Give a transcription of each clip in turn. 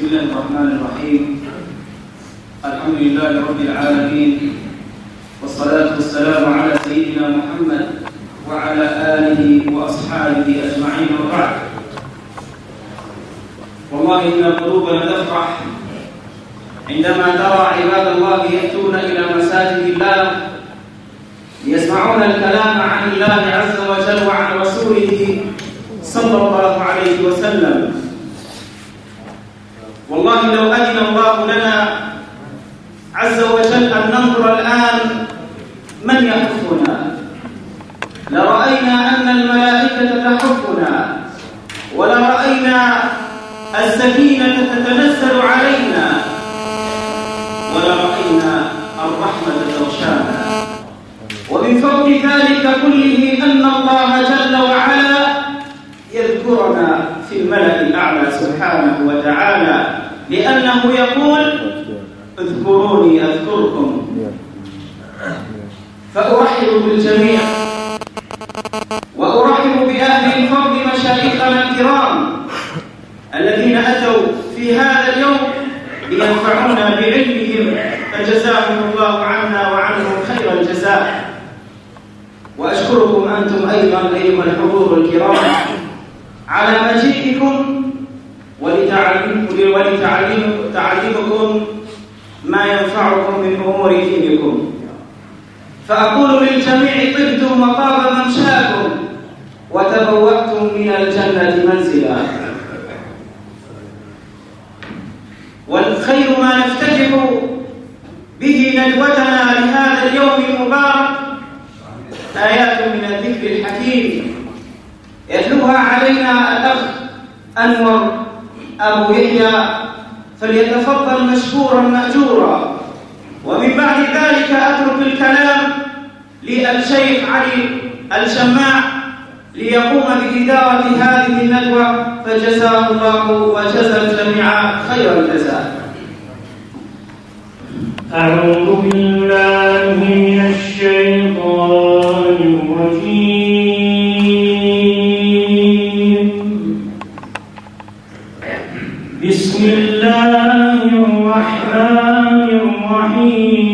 بسم الله الرحمن الرحيم. الحمد لله رب العالمين. والصلاة والسلام على سيدنا محمد وعلى آله وأصحابه أجمعين وبعد. والله إن قلوبنا تفرح. عندما ترى عباد الله يأتون إلى مساجد الله ليسمعون الكلام عن الله عز وجل وعن رسوله صلى الله عليه وسلم. والله لو أذن الله لنا عز وجل أن ننظر الآن من يحفنا لرأينا أن الملائكة تحفنا ولرأينا السكينة تتنزل علينا ولرأينا الرحمة تغشانا. ومن فوق ذلك كله أن الله جل وعلا يذكرنا في الملأ الأعلى سبحانه وتعالى لأنه يقول اذكروني أذكركم. فأرحب بالجميع وأرحب بأهل الفضل مشايخنا الكرام الذين أتوا في هذا اليوم لينفعونا بعلمهم فجزاهم الله عنا وعنهم خير الجزاء. وأشكركم أنتم أيضا أيها الحضور الكرام. على مجيئكم ولتعلمكم ما ينفعكم من أمور دينكم. فأقول للجميع طبتم وطاب ممشاكم وتبوأتم من الجنة منزلا. والخير ما نفتتح به ندوتنا لهذا اليوم المبارك. آيات من الذكر الحكيم. يتلوها علينا الأخ أنور أبو يحيى فليتفضل مشكورا مأجورا. ومن بعد ذلك أترك الكلام للشيخ علي الشماع ليقوم بإدارة هذه الندوة فجزاه الله وجزى الجميع خير الجزاء. أعوذ بالله من الشيطان الرحمن الرحيم.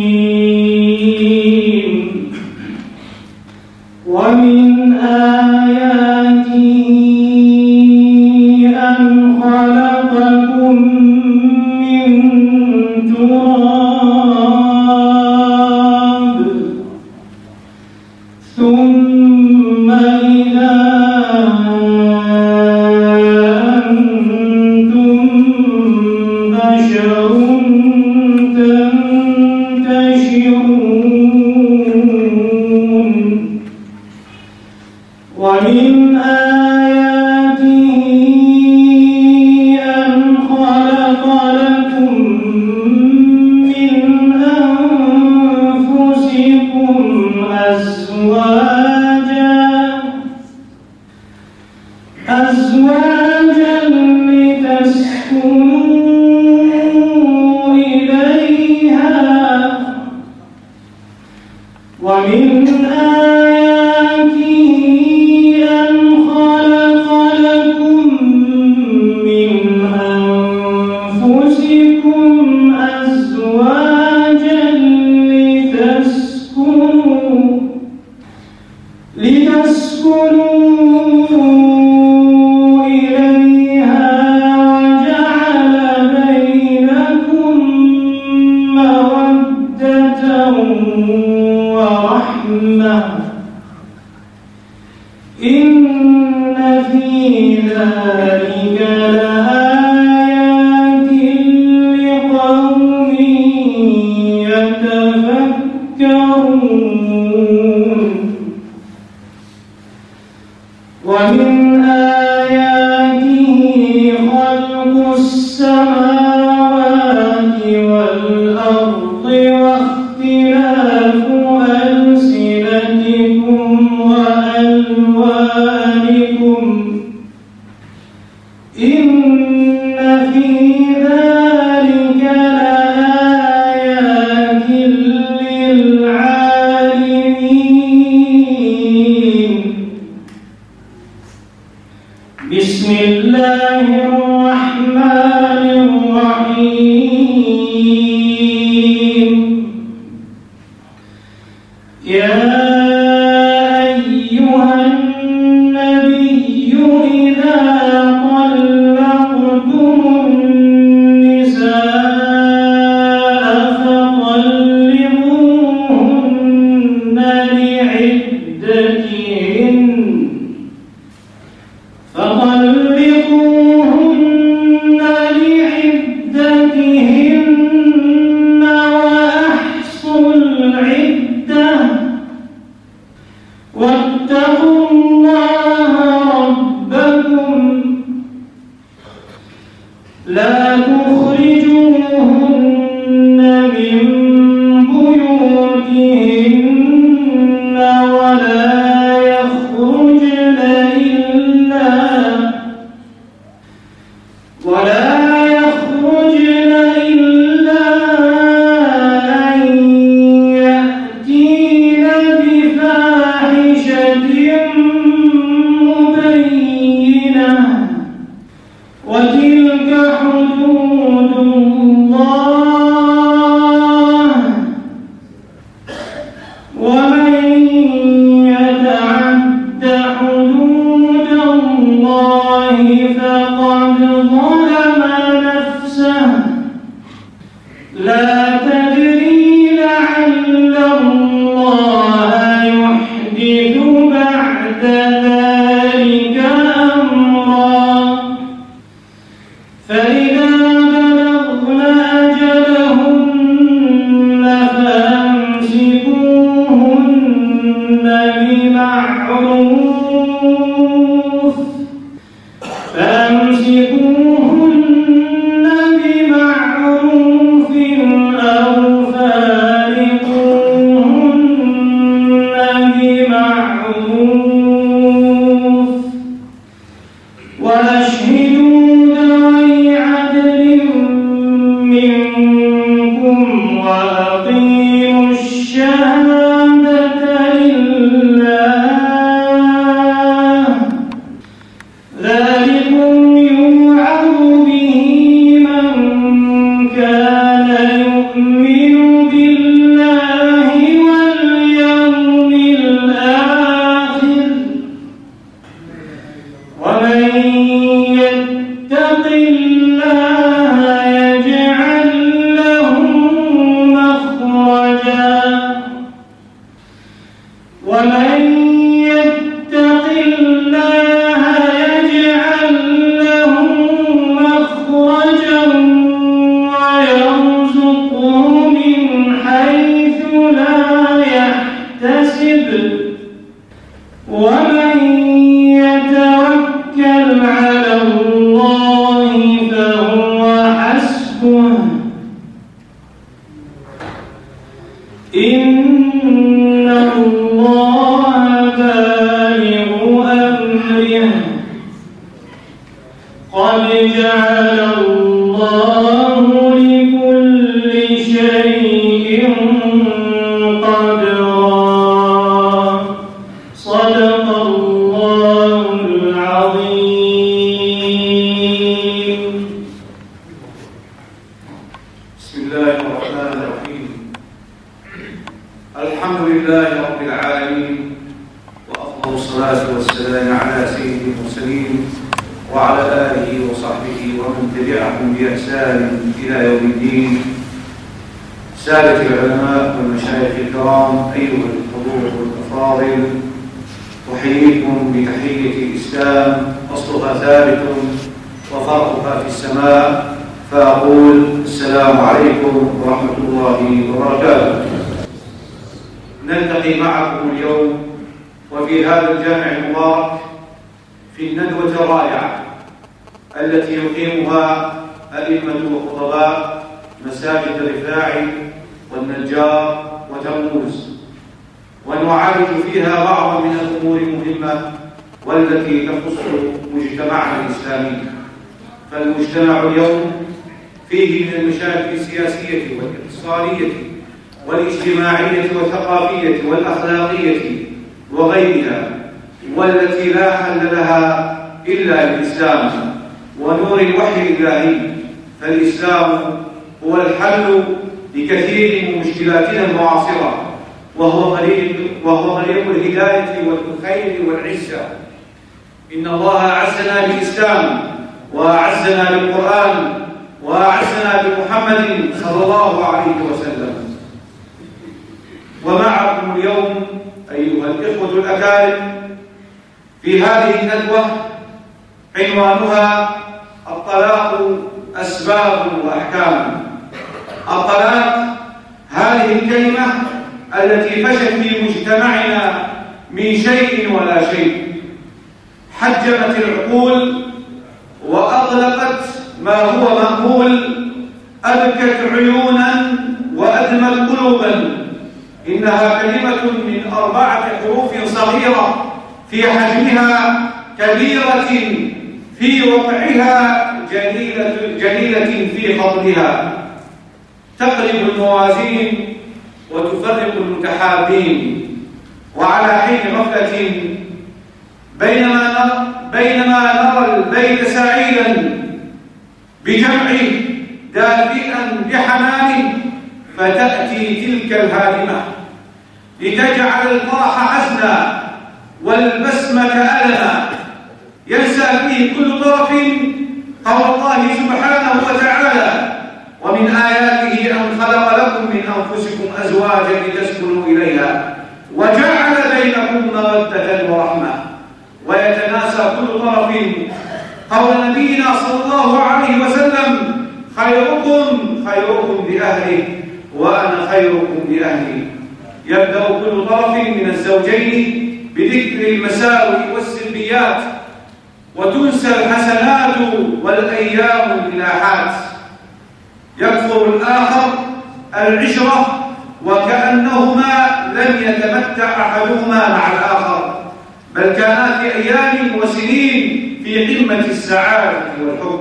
الرفاعي والنجار وتموز ونعالج فيها بعض من الأمور المهمة والتي تخص مجتمعنا الإسلامي. فالمجتمع اليوم فيه من المشاكل السياسية والاقتصادية والاجتماعية والثقافية والأخلاقية وغيرها والتي لا حل لها إلا الإسلام ونور الوحي الإلهي. فالإسلام هو الحل لكثير من مشكلاتنا المعاصرة وهو غريب وهو غريب الهداية والخير والعزة. إن الله أعزنا بالإسلام وأعزنا بالقرآن وأعزنا بمحمد صلى الله عليه وسلم. ومعكم اليوم أيها الإخوة الأكارم في هذه الندوة عنوانها الطلاق أسباب وأحكام. الطلاق هذه الكلمة التي فشت في مجتمعنا من شيء ولا شيء. حجمت العقول وأغلقت ما هو مأمول أبكت عيونا وأدمت قلوبا. إنها كلمة من أربعة حروف صغيرة في حجمها كبيرة في وقعها جليلة, جليلة في فضلها تقلب الموازين وتفرق المتحابين وعلى حين غفلة بينما بينما نرى البيت سعيدا بجمعه دافئا بحنانه فتأتي تلك الهادمة لتجعل الفرح حزنا والبسمة ألما. ينسى فيه كل طرف قول الله سبحانه وتعالى. ومن آياته أن خلق لكم من أنفسكم أزواجا لتسكنوا إليها وجعل بينكم مودة ورحمة. ويتناسى كل طرف قول نبينا صلى الله عليه وسلم خيركم خيركم لأهله وأنا خيركم لأهلي يبدأ كل طرف من الزوجين بذكر المساوئ والسلبيات وتنسى الحسنات والأيام الملاحات يكفر الآخر العشرة وكأنهما لم يتمتع أحدهما مع الآخر. بل كانا في أيام وسنين في قمة السعادة والحب.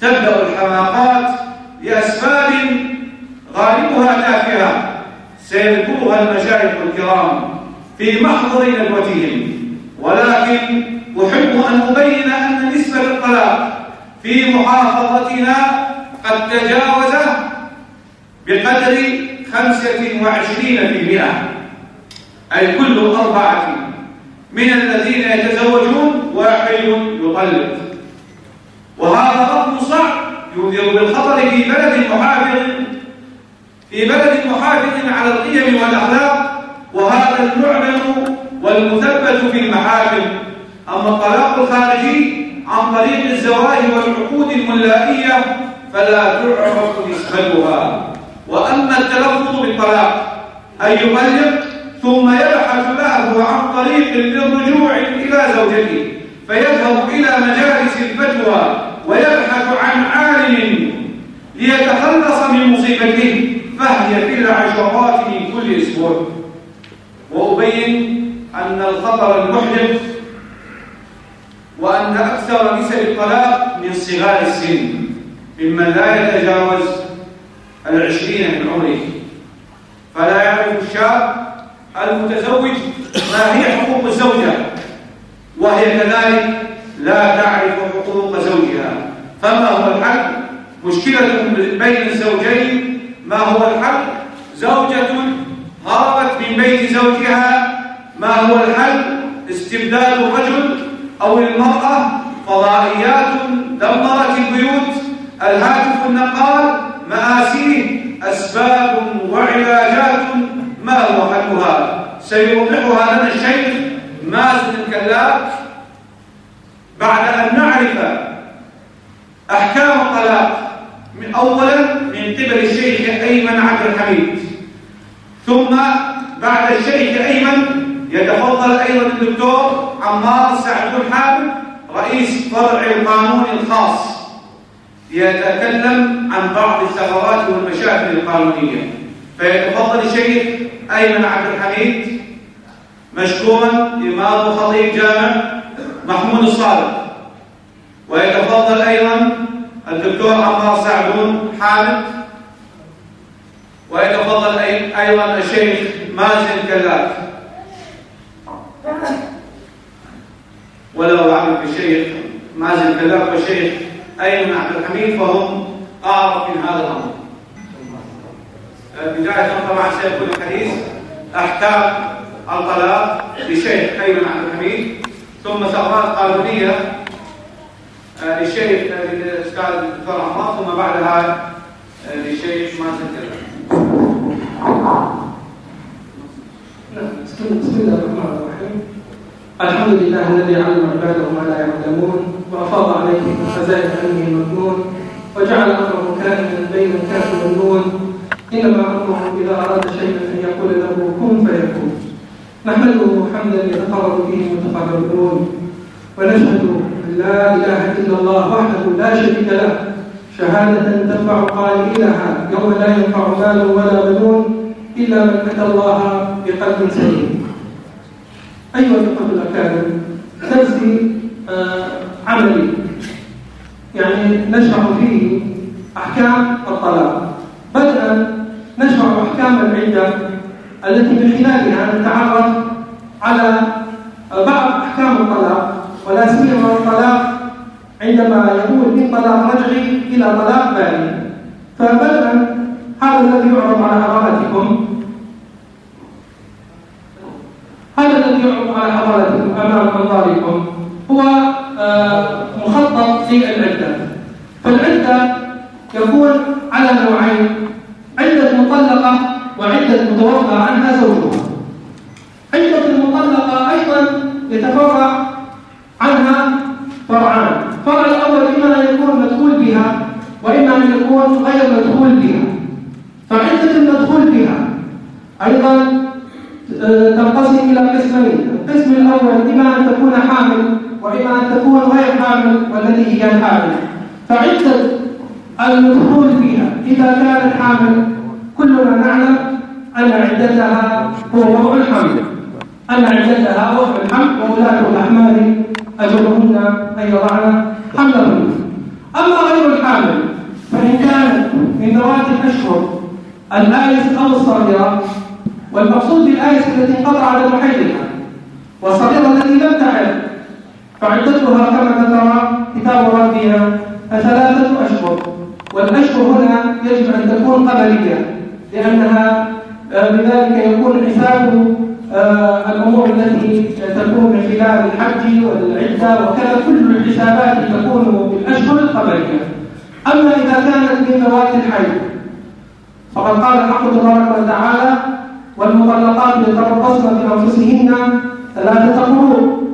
تبدأ الحماقات لأسباب غالبها تافهة سيذكرها المشايخ الكرام في محضر ندوتهم ولكن أحب أن أبين أن نسبة الطلاق في محافظتنا قد تجاوز بقدر خمسة وعشرين في المئة. أي كل أربعة من الذين يتزوجون واحد يطلق وهذا رفض صعب ينذر بالخطر في بلد محافظ في بلد محافظ على القيم والأخلاق وهذا المعلن والمثبت في المحاكم أما الطلاق الخارجي عن طريق الزواج والعقود الملائية فلا تعرف نسبتها وأما التلفظ بالطلاق أن يطلق ثم يبحث له عن طريق للرجوع إلى زوجته فيذهب إلى مجالس الفتوى ويبحث عن عالم ليتخلص من مصيبته فهي في العشرات من كل أسبوع. وأبين أن الخطر المحدث وأن أكثر نسب الطلاق من صغار السن. ممن لا يتجاوز العشرين من عمره. فلا يعرف الشاب المتزوج ما هي حقوق الزوجة وهي كذلك لا تعرف حقوق زوجها. فما هو الحل مشكلة بين الزوجين ما هو الحل زوجة هربت من بيت زوجها ما هو الحل استبدال الرجل أو المرأة فضائيات دمرت البيوت. الهاتف النقال مآسيه أسباب وعلاجات ما هو حلها؟ سيوضحها لنا الشيخ مازن الكلاب بعد أن نعرف أحكام الطلاق من أولا من قبل الشيخ أيمن عبد الحميد. ثم بعد الشيخ أيمن يتفضل أيضا الدكتور عمار سعد حامد رئيس فرع القانون الخاص. يتكلم عن بعض الثغرات والمشاكل القانونية. فيتفضل الشيخ أيمن عبد الحميد مشكورا إمام خطيب جامع محمود الصادق. ويتفضل أيضا الدكتور عمار سعدون حامد. ويتفضل أيضا الشيخ مازن كلاف ولو أعلم بالشيخ مازن كلاف والشيخ أيمن عبد الحميد فهم أعرف من هذا الأمر. بداية طبعا سيكون الحديث أحكام الطلاق لشيخ أيمن عبد الحميد ثم ثغرات قانونية آه، للشيخ للأستاذ الدكتور عمار ثم بعدها آه، للشيخ مازن نعم، بسم الله الرحمن الرحيم. الحمد لله الذي علم عباده ما لا يعلمون وأفاض عليهم خزائن علمه المكنون وجعل أمره كائنا بين الكاف والنون. إنما أمره إذا أراد شيئا أن يقول له كن فيكون. نحمده حمدا يتقرب به المتقربون ونشهد أن لا إله إلا الله وحده لا شريك له. شهادة تنفع قائلها يوم لا ينفع مال ولا بنون إلا من أتى الله بقلب سليم. أيها الإخوة الاكارم درسي آه عملي. يعني نشرح فيه أحكام الطلاق. بدءا نشرح أحكام العدة التي من خلالها نتعرف على بعض أحكام الطلاق ولا سيما الطلاق عندما يقول من طلاق رجعي إلى طلاق باري. فبدءا هذا الذي يعرض على حضراتكم هذا الذي يعرض على حضراتكم أمام انظاركم هو آه، مخطط للعده فالعدة يكون على نوعين عدة مطلقة وعدة متوفى عنها زوجها. عدة المطلقه أيضا يتفرع عنها فرعان. الفرع الأول إما أن يكون مدخول بها وإما أن يكون غير مدخول بها. فعدة المدخول بها أيضا تنقسم إلى قسمين. القسم الأول إما أن تكون حامل وإما أن تكون غير حامل والذي هي الحامل. فعدة المدخول فيها إذا كانت حامل كلنا نعلم أن عدتها هو وضع الحمل. أن عدتها وضع الحمل وولاة الأحمال أجرهن أن يضعن حملهن. أما غير الحامل فإن كانت من ذوات الأشهر الآيس أو الصغيرة والمقصود بالآية التي انقطع على محيطها. والصغيرة التي لم تعد فعدتها كما ذكر كتاب ربنا ثلاثة أشهر. والأشهر هنا يجب أن تكون قبلية لأنها آه، بذلك يكون حساب آه، الأمور التي تكون من خلال الحج والعدة وكذا. كل الحسابات تكون بالأشهر القبلية. أما إذا كانت من ذوات الحي فقد قال الحق تبارك وتعالى والمطلقات يتربصن بأنفسهن ثلاثة قروء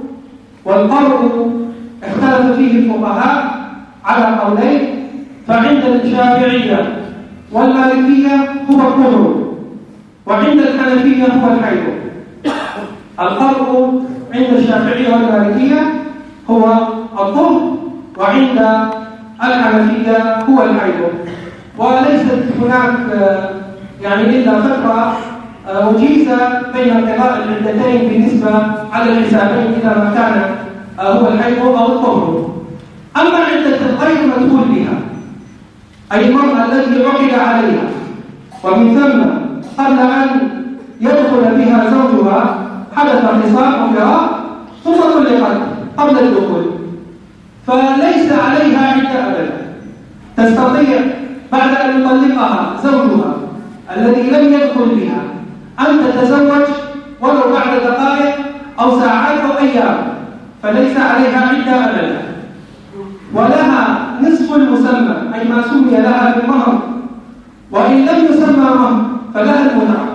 والقرء اختلف فيه الفقهاء على قولين فعند الشافعية والمالكية هو القرء وعند الحنفية هو الحيض. القرء عند الشافعية والمالكية هو الطهر وعند الحنفية هو الحيض. وليست هناك يعني إلا فترة أجيز بين قراء العدتين بالنسبة على الحسابين إذا ما كان هو الحيض أو الطهر. أما عدة الغير مدخول بها أي المرأة التي عقد عليها ومن ثم قبل أن يدخل بها زوجها حدث خصام أو فراق ثم طلقت قبل الدخول. فليس عليها عدة أبدا. تستطيع بعد أن يطلقها زوجها الذي لم يدخل بها أن تتزوج ولو بعد دقائق أو ساعات أو أيام فليس عليها عدة أبدا. ولها نصف المسمى أي ما سمي لها بالمهر. وإن لم يسمى مهر فلها المتعة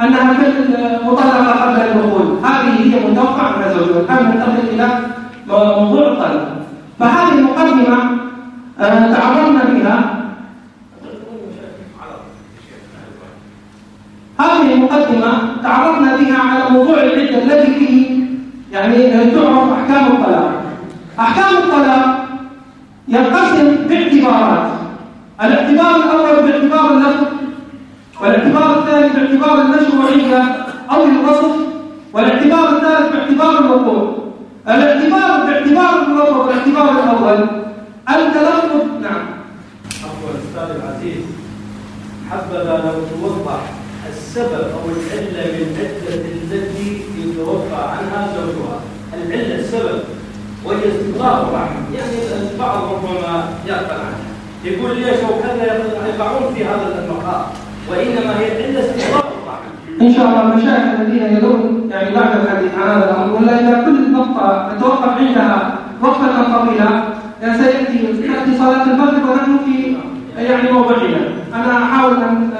أن أنها مطلقة قبل الدخول هذه هي متوقع من زوجها الآن ننتقل إلى موضوع الطلب فهذه المقدمة آه، تعرضنا بها هذه المقدمة تعرضنا بها على موضوع العدة الذي فيه يعني تعرف أحكام الطلاق. أحكام الطلاق ينقسم باعتبارات. الاعتبار الأول باعتبار اللفظ والاعتبار الثاني باعتبار المشروعية أو الوصف والاعتبار الثالث باعتبار الوقوع الاعتبار باعتبار اللفظ والاعتبار الأول. التلفظ نعم. عفوا أستاذ العزيز. حبذا لو توضح السبب أو العلة للعدة التي يتوفى عنها زوجها. العلة السبب. وهي الرحم يعني البعض ربما يغفل عنها. يقول ليش وكذا يقعون في هذا المقام وإنما هي إلا استقرار إن شاء الله المشايخ الذين يدون يعني بعد الحديث عن هذا الأمر ولا إذا كل نقطة نتوقف عندها وقفة طويلة سيأتي تأتي صلاة المغرب ونحن في يعني موضعنا. أنا أحاول أن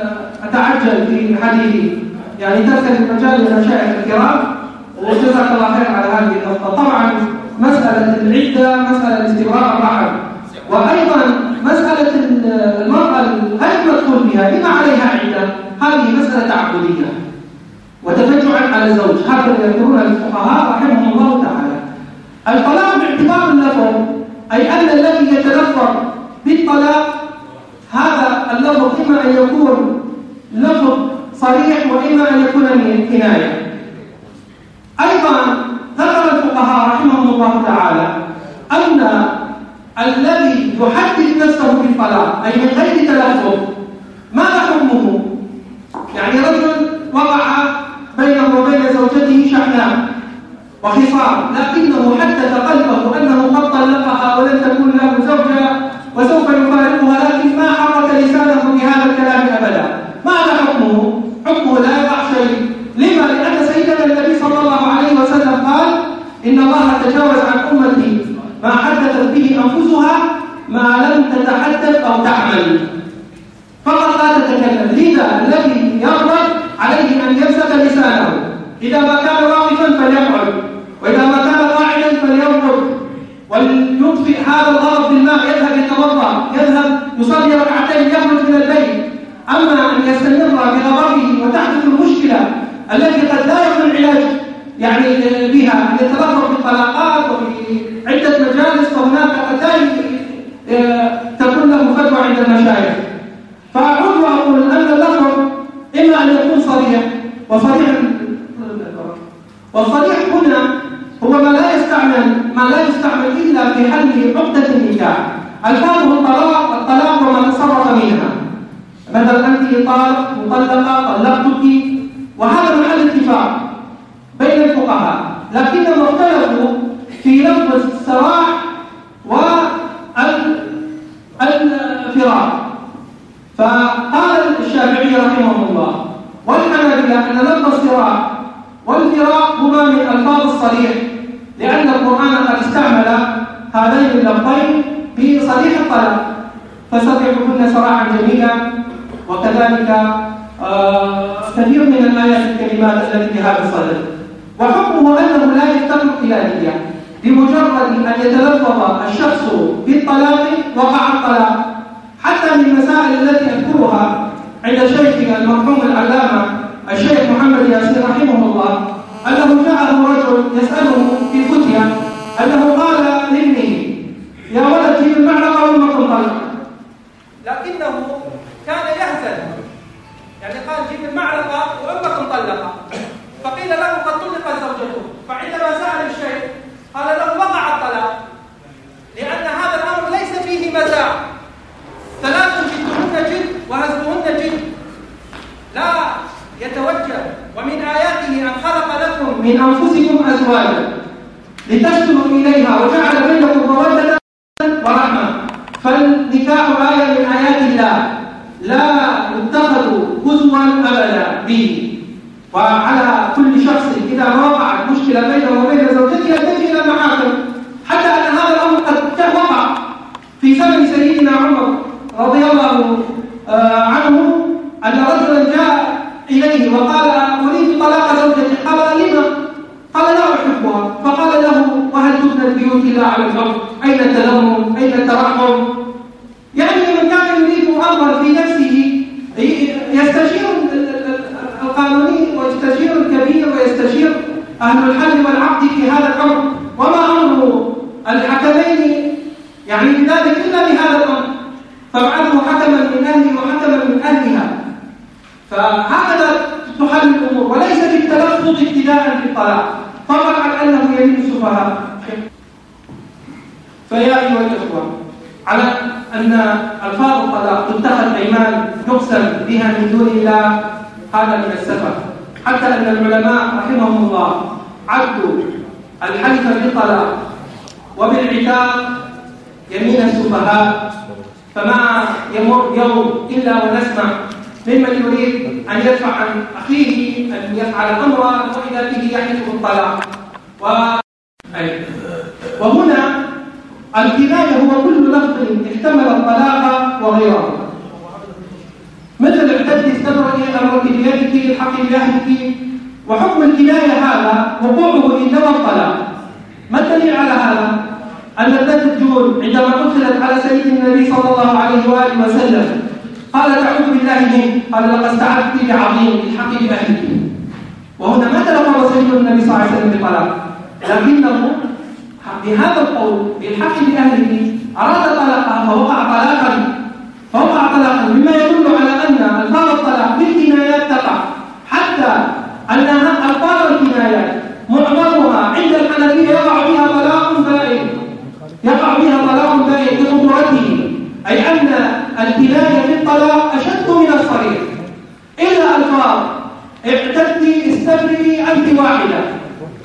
أتعجل في حديثي يعني ترسل المجال للمشايخ الكرام وجزاك الله خير على هذه النقطة. طبعا مسألة العدة مسألة استقرار الرحم وأيضا مسألة المرأة غير مدخول بها لما عليها هذه مسألة تعبدية وتفجعا على الزوج هكذا يذكرون الفقهاء رحمهم الله تعالى. الطلاق باعتبار اللفظ أي أن الذي يتلفظ بالطلاق هذا اللفظ إما أن يكون لفظ صريح وإما أن يكون من كناية أيضا ذكر الفقهاء رحمهم الله تعالى أن الذي يحدث نفسه بالطلاق أي من غير تلفظ ماذا حكمه؟ يعني رجل وقع بينه وبين زوجته شحناء وخصام لكنه حدث قلبه أنه قد طلقها ولن تكون له زوجة وسوف يفارقها لكن ما حرك لسانه بهذا الكلام أبدا ماذا حكمه؟ حكمه لا يقع شيء لما؟ لأن سيدنا النبي صلى الله عليه وسلم قال إن الله تجاوز عن أمتي ما حدثت به أنفسها ما لم تتحدث أو تعمل فقط لا تتكلم. لذا الذي يغضب عليه أن يمسك لسانه. إذا ما كان واقفا فليقعد وإذا ما كان قاعدا فليرقد وليطفئ هذا الغضب بالماء. يذهب يتوضأ. يذهب يصلي ركعتين يخرج من البيت. أما أن يستمر بغضبه وتحدث المشكلة التي قد لا يكون العلاج يعني بها يتلفظ بالطلاقات وبعدة مجالس فهناك قد لا تكون له فتوى عند المشايخ. فأعود صريح وصريح والصريح هنا هو ما لا يستعمل ما لا يستعمل إلا في حل عقدة النكاح الفاظه الطلاق الطلاق وما تصرف منها. مثلا أنت طالق مطلقة طلقتك. وهذا محل اتفاق بين الفقهاء. لكنهم اختلفوا في لفظ السراح والفراق فقال الشافعي رحمه الله والحنابلة أن لفظ السراح والفراق هما من الصريح لأن القرآن قد استعمل هذين اللفظين في صريح الطلاق فسرحوهن سراحا جميلا وكذلك آه، كثير من الآيات الكلمات التي في هذا الصدد. وحكمه أنه لا يفتقر إلى نية بمجرد أن يتلفظ الشخص بالطلاق وقع الطلاق. حتى من المسائل التي أذكرها عند شيخنا المرحوم العلامة الشيخ محمد ياسين رحمه الله. أنه جاءه رجل يسأله في فتية أنه قال لابنه يا ولد جيب المعلقة وما طلق لكنه كان يهزل. يعني قال جيب المعلقة وأمك مطلقة فقيل له قد طلقت زوجته. فعندما سأل الشيخ قال له وقع الطلاق. لأن هذا الأمر ليس فيه مزاع. ثلاث جدهن جد وهزمهن جد. لا يتوجه ومن آياته أن خلق لكم من أنفسكم أزواجا لتسكنوا إليها وجعل بينكم مودة ورحمة. فالنكاح آية من آيات الله. لا يتخذ هزوا أبدا به. وعلى كل شخص إذا وقعت مشكلة بينه وبين زوجته يتجه إلى المحاكم حتى أن هذا الأمر قد وقع في زمن سيدنا عمر رضي الله آه، عنه أن رجلا جاء إليه وقال أريد طلاق زوجتي قال لما؟ قال لا أحبها فقال له وهل تبنى البيوت إلا على الحب؟ أين التلمم؟ أين الترحم؟ يعني من كان يريد أمرا في نفسه يستشير القانوني ويستشير الكبير ويستشير أهل الحل والعقد في هذا الأمر وما أمر الحكمين يعني بذلك إلا بهذا الأمر فابعثه حكما من أهله وحكما من أهلها فهكذا تحل الأمور وليس بالتلفظ ابتداء بالطلاق عن أنه يلين السفهاء. فيا أيها الإخوة على أن ألفاظ الطلاق تتخذ أيمان يقسم بها من دون الله هذا من السفر حتى أن العلماء رحمهم الله عدوا الحلف بالطلاق وبالعتاق يمين السفهاء فما يمر يوم إلا ونسمع ممن يريد أن يدفع عن أخيه أن يفعل أمرا وإذا به يحلف بالطلاق و... وهنا الكناية هو كل لفظ احتمل الطلاق وغيره. مثل اعتد استبرئ امرك بيدك الحق باهلك وحكم الكنايه هذا وقوعه ان نوى الطلاق. ما الدليل على هذا؟ أن ابنه الجود عندما أدخلت على سيد النبي صلى الله عليه وآله وسلم قال اعوذ بالله منه. قال لقد استعذت بعظيم الحق باهلك وهنا ما تلقى سيد النبي صلى الله عليه وسلم بطلاق لكنه بهذا القول بالحق بأهله أراد طلاقها فوقع طلاقا. فوقع طلاقا مما يدل على أن ألفاظ الطلاق بالكنايات تقع. حتى أنها ألفاظ الكنايات معظمها عند الحنفية يقع بها طلاق بائن يقع بها طلاق بائن بخطورته أي أن الكناية في الطلاق أشد من الصريح إلا ألفاظ اعتدي استبرئي أنت واحدة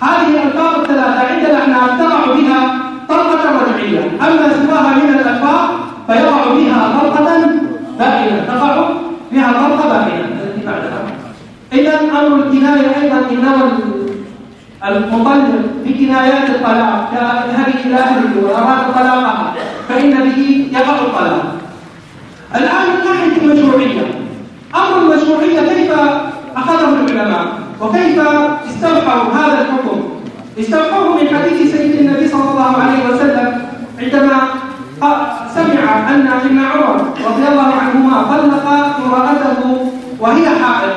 هذه الألفاظ الثلاثة عند الأحناف تقع بها طلقة رجعية أما سواها من الألفاظ فيقع بها طلقة بائنة. تقع بها طلقة بائنة. التي بعدها إذا أمر الكناية أيضا إنما المطلق بكنايات الطلاق. كذهب إلى أهله وأراد طلاقها فإن به يقع الطلاق. الآن من ناحية المشروعية. أمر المشروعية كيف أخذه العلماء؟ وكيف استوحوا هذا الحكم؟ استوحوه من حديث سيد النبي صلى الله عليه وسلم عندما سمع أن ابن عمر رضي الله عنهما طلق امرأته وهي حائض.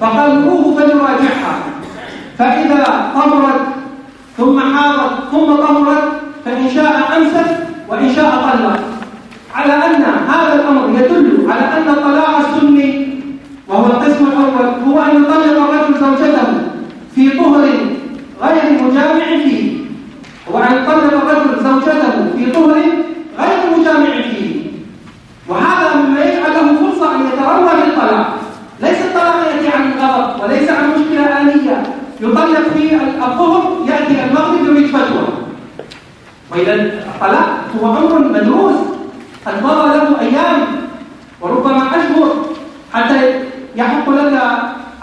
فقال مروه فليراجعها. فإذا طهرت ثم حاضت ثم طهرت فإن شاء أمسك وإن شاء طلق. على أن هذا الأمر يدل على أن الطلاق السني وهو القسم الأول هو أن غير مجامع فيه. وأن طلق الرجل زوجته في طهر غير مجامع فيه. وهذا مما يجعل له فرصة أن يتروى للطلاق ليس الطلاق يأتي عن الغضب وليس عن مشكلة آلية. يطلق في الظهر يأتي المغرب يريد فتوى. وإذا الطلاق هو أمر مدروس قد مضى له أيام وربما أشهر حتى يحق لك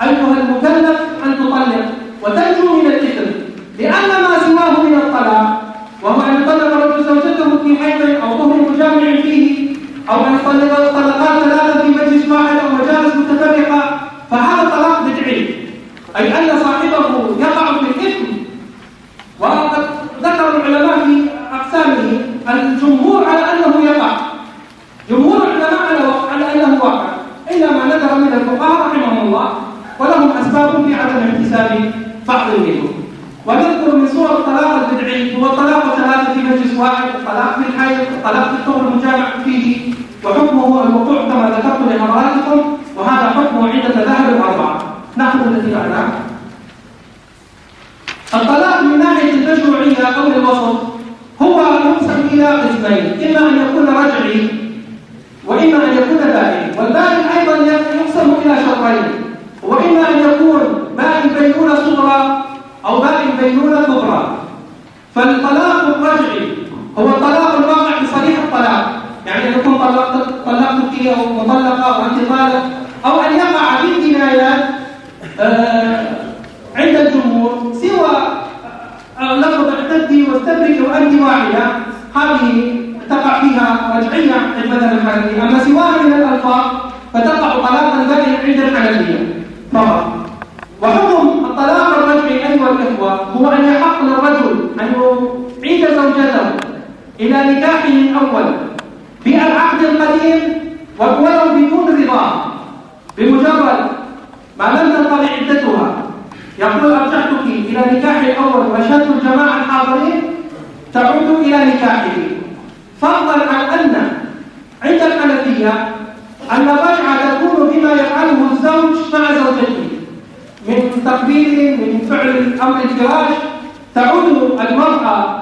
أيها المكلف أن تطلق. وتنجو من الإثم لأن ما سواه من الطلاق وهو أن يطلق الرجل زوجته في حيض أو طهر مجامع فيه أو أن يطلق طلقات ثلاثة في مجلس واحد أو مجالس متفرقة فهذا طلاق بدعي. أي أن صاحبه يقع في الإثم. وقد ذكر العلماء في أقسامه الجمهور على أنه يقع. جمهور العلماء على أنه واقع. إلا ما نذر من الفقهاء رحمهم الله ولهم أسباب في عدم احتساب بعض منهم ونذكر من صور الطلاق البدعي هو الطلاق ثلاثة في مجلس واحد الطلاق في الحي الطلاق في الثغر المجامع فيه وحكمه الوقوع كما ذكرت لحضراتكم وهذا حكمه عند تذهب الأربعة نأخذ التي بعدها الطلاق من ناحية المشروعية أو الوسط هو يقسم إلى قسمين إما أن يكون رجعي وإما أن يكون بائن والبائن أيضا يقسم إلى شرطين وإما أن يكون بائن بينونة صغرى أو بائن بينونة كبرى. فالطلاق الرجعي هو الطلاق الواقع بصريح الطلاق. يعني أن يكون طلقت طلقتك أو مطلقة وأنت طالق أو أن يقع بالجنايات آه عند الجمهور سوى آه، لفظ اعتدي واستبرك وأنت واحدة هذه تقع فيها رجعية عند المذهب الحنفي. أما سواها من الألفاظ فتقع طلاقا بائنا عند الحنفية. وحكم الطلاق الرجعي أيها الإخوة هو أن يحق للرجل أن يعيد زوجته إلى نكاحه الأول بالعقد القديم ولو بدون رضا بمجرد ما لم تنقضي عدتها. يقول أرجعتك إلى نكاح الأول وأشهدت الجماعة الحاضرين تعود إلى نكاحه فضلا عن أن عند الحنفية أن الرجعة تكون بما يفعله الزوج مع زوجته. من تقبيل من فعل أمر الفراش تعود المرأة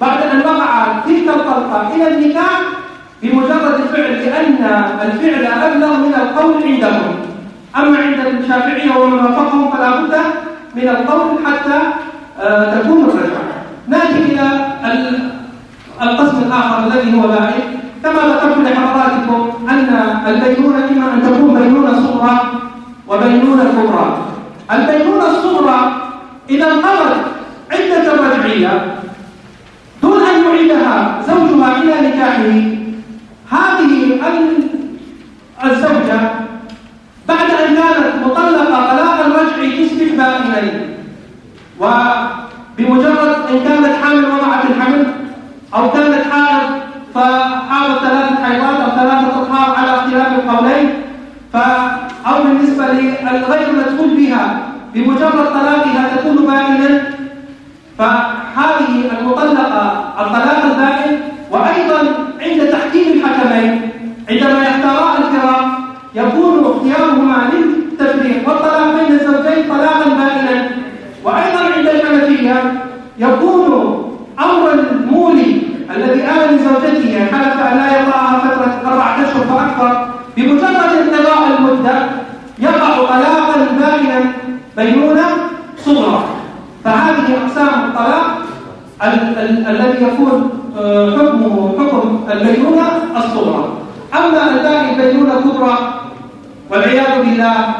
بعد أن وقع تلك الطلقة إلى النكاح بمجرد الفعل لأن الفعل أبلغ من القول عندهم. أما عند الشافعية ومن وافقهم فلا بد من القول حتى آه، تكون الرجعة. نأتي إلى القسم الآخر الذي هو بائن كما ذكرت لحضراتكم أن البينونة إما أن تكون بينونة صغرى وبينونة كبرى. البينونة الصغرى إذا انقضت عدة رجعية دون أن يعيدها زوجها إلى نكاحه هذه الزوجة بعد أن كانت مطلقة طلاقا رجعي تصبح بائنا وبمجرد إن كانت حامل وضعت الحمل أو كانت حائض فحاضت ثلاثة حيوات أو ثلاثة أطهار على اختلاف القولين ف أو بالنسبة للغير المدخول بها بمجرد طلاقها تكون بائنا فهذه المطلقة الطلاق البائن وأيضا عند تحكيم الحكمين عندما يختارا الفراق يكون اختيارهما للتفريق والطلاق بين الزوجين طلاقا بائنا وأيضا عند الحنفية يكون أمر المولي الذي آل لزوجته حلف أن لا يطاعها فترة أربعة أشهر فأكثر بمجرد انقضاء المدة يقع بائنا بينونة صغرى. فهذه أقسام الطلاق الذي يكون آه، حكمه حكم البينونة الصغرى. أما الباقي البينونة الكبرى والعياذ بالله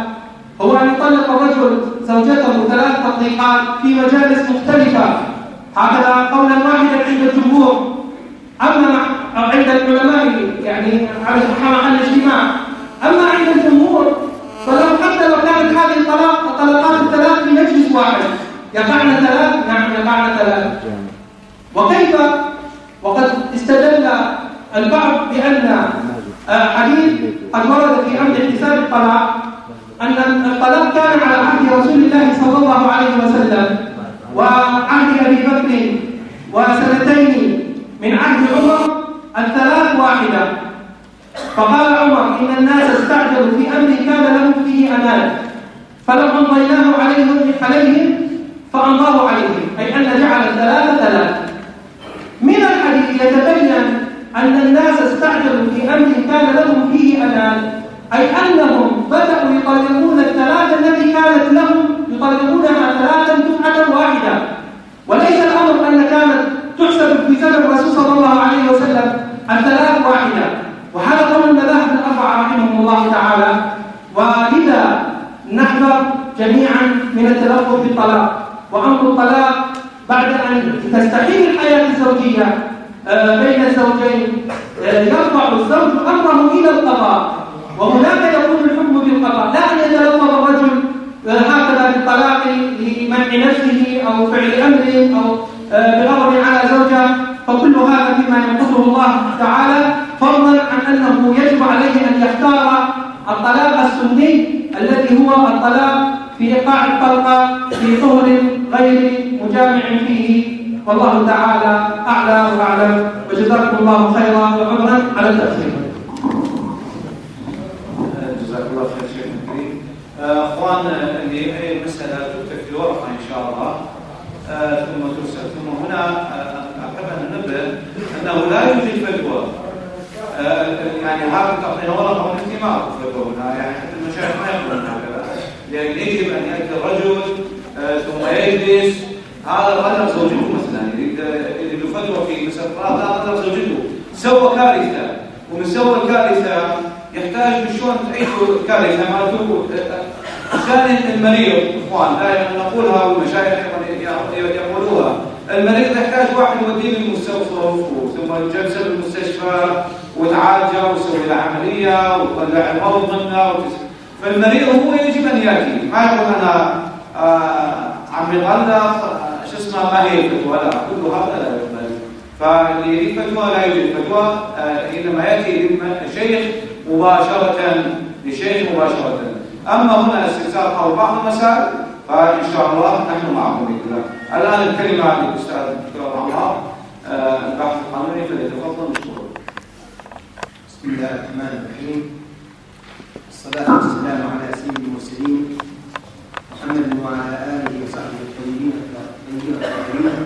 هو أن يطلق الرجل زوجته ثلاث تطليقات في مجالس مختلفة. هكذا قولا واحدا عند الجمهور. أما عند العلماء يعني على محل الاجتماع. أما عند الجمهور فلو حتى لو كانت هذه الطلاق الطلقات الثلاث في مجلس واحد. يقعن ثلاث؟ نعم يقعن ثلاث. وكيف؟ وقد استدل البعض بأن حديث قد ورد في أمر احتساب الطلاق أن الطلاق كان على عهد رسول الله صلى الله عليه وسلم وعهد أبي بكر وسنتين من عهد عمر الثلاث واحدة. فقال عمر إن الناس استعجلوا في أمر كان لهم ذلك. فلما امضيناه عليهم عليهم فأمضاه عليهم. أي أن جعل الثلاثة ثلاثة. من الحديث يتبين أن الناس استعجلوا في أمر كان لهم فيه أمان أي أنهم بدأوا يطلقون الثلاثة التي كانت لهم يطلقونها ثلاثا دفعه واحدة. وليس الأمر أن كانت تحسب في زمن الرسول صلى الله عليه وسلم الثلاث واحدة. وهذا قول المذاهب الاربعه رحمه الله تعالى. جميعا من التلفظ بالطلاق. وأمر الطلاق بعد أن تستحيل الحياة الزوجية آه، بين الزوجين آه، يرفع الزوج أمره إلى القضاء. وهناك يكون الحكم بالقضاء. لا أن يتلفظ الرجل آه، هكذا بالطلاق لمنع نفسه أو فعل أمر أو بغضب على زوجة. فكل هذا مما ينقضه الله تعالى فضلا عن أنه يجب عليه أن يختار الطلاق السني الذي هو الطلاق في إيقاع الطلقة في طهر غير مجامع فيه. والله تعالى أعلى وأعلم. وجزاكم الله خيرا وعذرا على التأخير. جزاك الله خير شيخ الكريم. أخوان اللي هي المساله تكتب في ورقة إن شاء الله. آه، ثم ترسل. ثم هنا آه، أحب أن ننبه أنه لا يوجد فتوى. آه، يعني هذا تعطينا ورقة من اهتمام فتوى هنا. يعني حتى المشايخ ما يقولون هكذا يعني يجب أن يأتي الرجل ثم يجلس. هذا غلق زوجته مثلا. يريد يريد فتوى في مساله هذا غلق زوجته. سوى كارثة. ومن سوى الكارثه يحتاج شلون تعيش الكارثه مالته؟ ثانيا المريض إخوان دائما نقولها والمشايخ يقولوها. المريض يحتاج واحد يوديه للمستوصف ثم يجلسه بالمستشفى وتعالجه ويسوي له عملية ويطلع المرض منه فالمريض هو يجب أن يأتي. ما يقول أنا عم يغلق شو اسمه ما هي الفتوى لا كل هذا لا يقبل. فاللي يريد فتوى لا يوجد فتوى. آه إنما يأتي للشيخ مباشرة لشيخ مباشرة. أما هنا استفسار أو بعض المسائل فإن شاء الله نحن معكم بإذن الله. الآن الكلمة للأستاذ الدكتور عمار آه، البحث القانوني فليتفضل. مشكورا بسم الله الرحمن الرحيم. الصلاه والسلام على سيد المرسلين محمد وعلى آله وصحبه الطيبين الطاهرين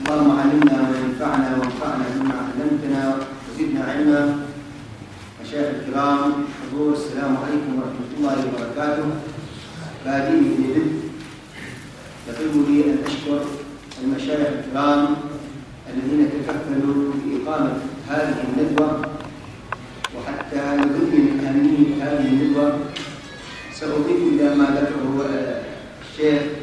اللهم علمنا ما ينفعنا وانفعنا بما علمتنا وزدنا علما. مشايخ الكرام حضور السلام عليكم ورحمة الله وبركاته. بادئ بجد يطلب لي أن أشكر المشايخ الكرام الذين تكفلوا بإقامة هذه الندوة. الشيخ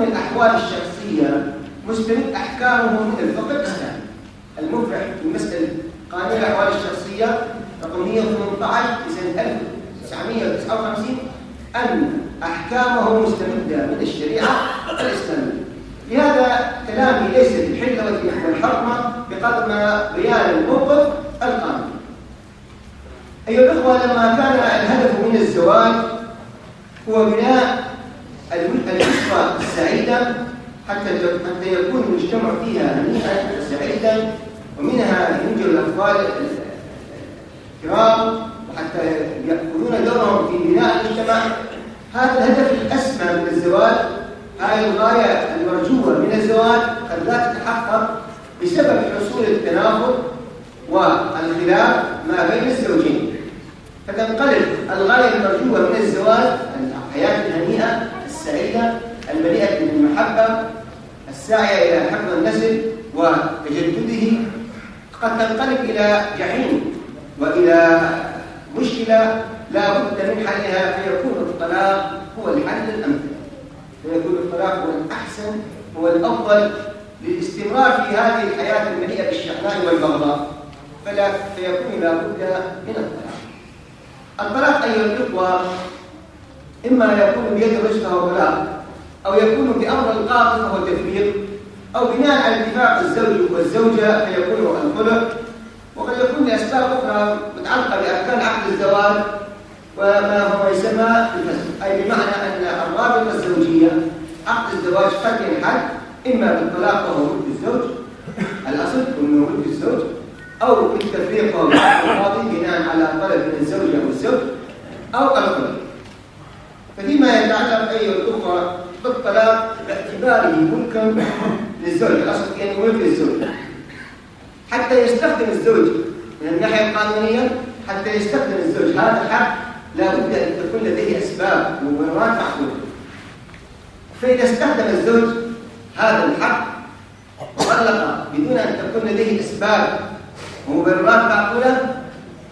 قانون الأحوال الشخصية مستند أحكامه من الفقه الإسلامي المفرح في مسألة قانون الأحوال الشخصية رقم 118 لسنة 1959 أن أحكامه مستمدة من الشريعة الإسلامية. لهذا كلامي ليس بالحلة والحرمة بقدر ما بيان الموقف القانوني. أيها الأخوة لما كان الهدف من الزواج هو بناء الأسرة السعيدة حتى حتى يكون المجتمع فيها هنيئا وسعيدا ومنها ينجب الأطفال الكرام وحتى يأخذون دورهم في بناء المجتمع. هذا الهدف الأسمى من الزواج. هذه الغاية المرجوة من الزواج قد لا تتحقق بسبب حصول التنافر والخلاف ما بين الزوجين. فتنقلب الغاية المرجوة من الزواج الحياة الهنيئة السعيدة المليئة بالمحبة الساعية إلى حفظ النسل وتجدده قد تنقلب إلى جحيم وإلى مشكلة لا بد من حلها فيكون الطلاق هو الحل الأمثل. فيكون الطلاق هو الأحسن هو الأفضل للاستمرار في هذه الحياة المليئة بالشحناء والبغضاء. فلا فيكون لا بد من الطلاق. الطلاق أيها الإخوة إما يكون بيد الرشد أو طلاق أو يكون بأمر القاضي فهو تفريق أو بناء على اتفاق الزوج والزوجة فيكون الخلع وقد يكون لأسباب أخرى متعلقة بأركان عقد الزواج وما هو يسمى الفسخ أي بمعنى أن الرابطة الزوجية عقد الزواج قد ينحل إما بالطلاق وهو ولد الزوج الأصل أنه ولد الزوج أو بالتفريق وهو القاضي بناء على طلب من الزوجة أو الزوج أو الخلع ففيما يتعلق أيها الأخوة بالطلاق باعتباره ملكا للزوج الأصل يعني ملك للزوج. حتى يستخدم الزوج من الناحية القانونية حتى يستخدم الزوج. هذا الحق لا بد أن تكون لديه أسباب ومبررات معقولة فإذا استخدم الزوج هذا الحق وطلق بدون أن تكون لديه أسباب ومبررات معقولة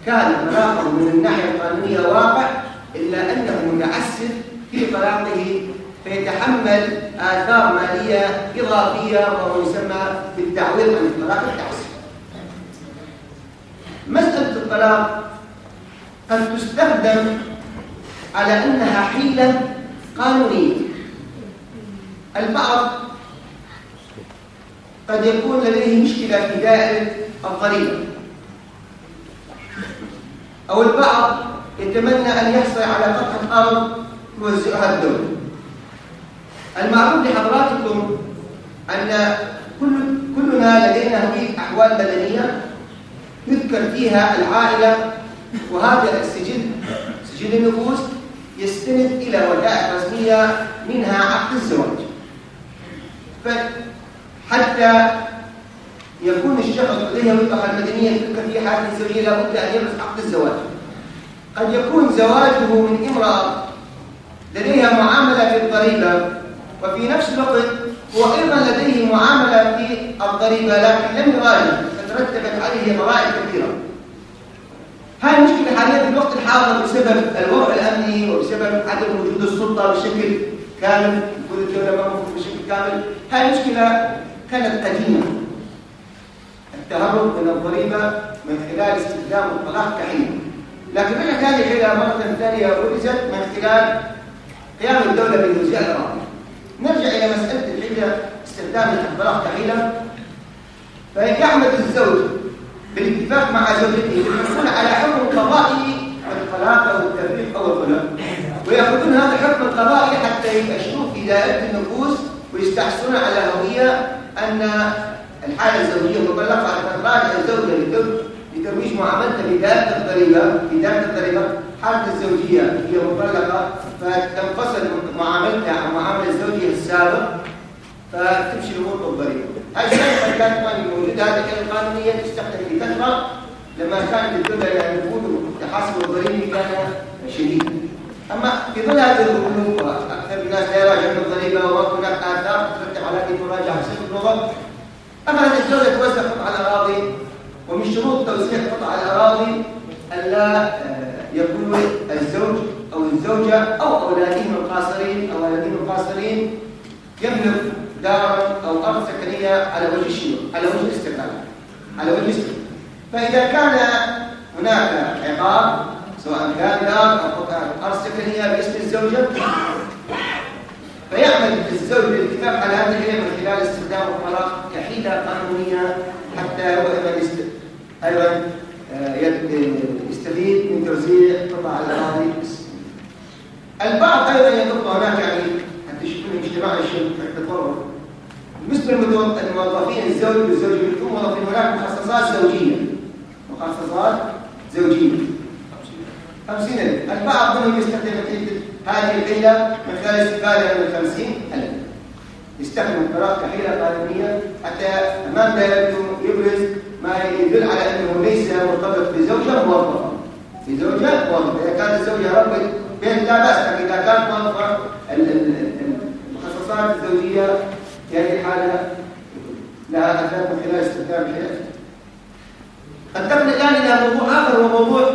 كان طلاقه من الناحية القانونية واقع. إلا أنه متعسف في طلاقه فيتحمل آثار مالية إضافية وهو يسمى بالتعويض عن الطلاق التعسف. مسألة الطلاق قد تستخدم على أنها حيلة قانونية. البعض قد يكون لديه مشكلة في دائرة الضريبة أو البعض يتمنى أن يحصل على قطعة أرض توزعها الدولة المعروف لحضراتكم أن كل كلنا لدينا هذه أحوال مدنية يذكر فيها العائلة وهذا السجل سجل النفوس يستند إلى ودائع رسمية منها عقد الزواج. فحتى يكون الشخص لديه البطاقة المدنية يذكر فيها حالة الزوجية لابد أن يدرس عقد الزواج. قد يكون زواجه من امرأة لديها معاملة في الضريبة وفي نفس الوقت هو أيضا لديه معاملة في الضريبة لكن لم يغادر فترتبت عليه مرائل كثيرة. هاي المشكلة حاليا في الوقت الحاضر بسبب الوضع الأمني وبسبب عدم وجود السلطة بشكل كامل وجود الدولة بشكل كامل. هاي المشكلة كانت قديمة. التهرب من الضريبة من خلال استخدام الطلاق كحيلة لكن رجعت هذه الحيلة مرة ثانية برزت من خلال قيام الدولة بتوزيع الأراضي نرجع إلى مسألة الحيلة استخدام الطلاق كحيلة فيعمد الزوج بالاتفاق مع زوجته للحصول على حكم قضائي الطلاق أو التفريق أو الخلاف ويأخذون هذا الحكم القضائي حتى ينشروه في دائرة النفوس ويستحصلون على هوية أن الحالة الزوجية المطلقة أن تراجع الزوجة لتر- لترويج معاملتها بذات الطريقة بذات الطريقة حالة الزوجية هي مطلقة فتنفصل معاملتها عن معاملة زوجها السابق فتمشي. هذه الشرطه كانت ما هي موجوده هذه كانت قانونيه تستخدم في فتره لما كانت الدولة يعني نفوذ التحاسب الضريبي كان شديدا. أما في ظل هذه الظروف أكثر الناس لا يراجعون الضريبه وهناك آثار ترتب على هذه المراجعه بسبب اللغة اخذت الدولة توزع قطع الاراضي ومن شروط توزيع قطع الأراضي الا آه، يكون الزوج أو الزوجة أو أولادهم القاصرين أو أولادهم القاصرين يملك دارا أو أرض سكنية على وجه الشيوع على وجه الاستقلال على وجه الاستقلال. فإذا كان هناك عقاب سواء كان دار أو قطعة أرض سكنية باسم الزوجة فيعمل الزوج بالاتفاق على هذه من خلال استخدام الطلاق كحيلة قانونية حتى هو أيضا يست- أيضا آه، يستفيد من توزيع قطع الأراضي. البعض أيضا يضم هناك يعني حتى يشوفون اجتماع الشيء التطور بالنسبة للموظفين الزوج والزوج يكون موظفين. هناك مخصصات زوجية. مخصصات زوجية. 50000 البعض منهم يستخدم هذه الحيله من خلال الاستفاده من ال 50000 يستخدم الطلاق كحيلة قانونيه حتى أمام ذلك يبرز ما يدل على أنه ليس مرتبط بزوجة موظفة. بزوجة موظفة. إذا كانت الزوجة ربت بيت لا بأس لكن إذا كانت ال- المخصصات الزوجية في هذه الحاله لها اثار من خلال استخدام الحيله انتقل الآن إلى موضوع آخر وهو موضوع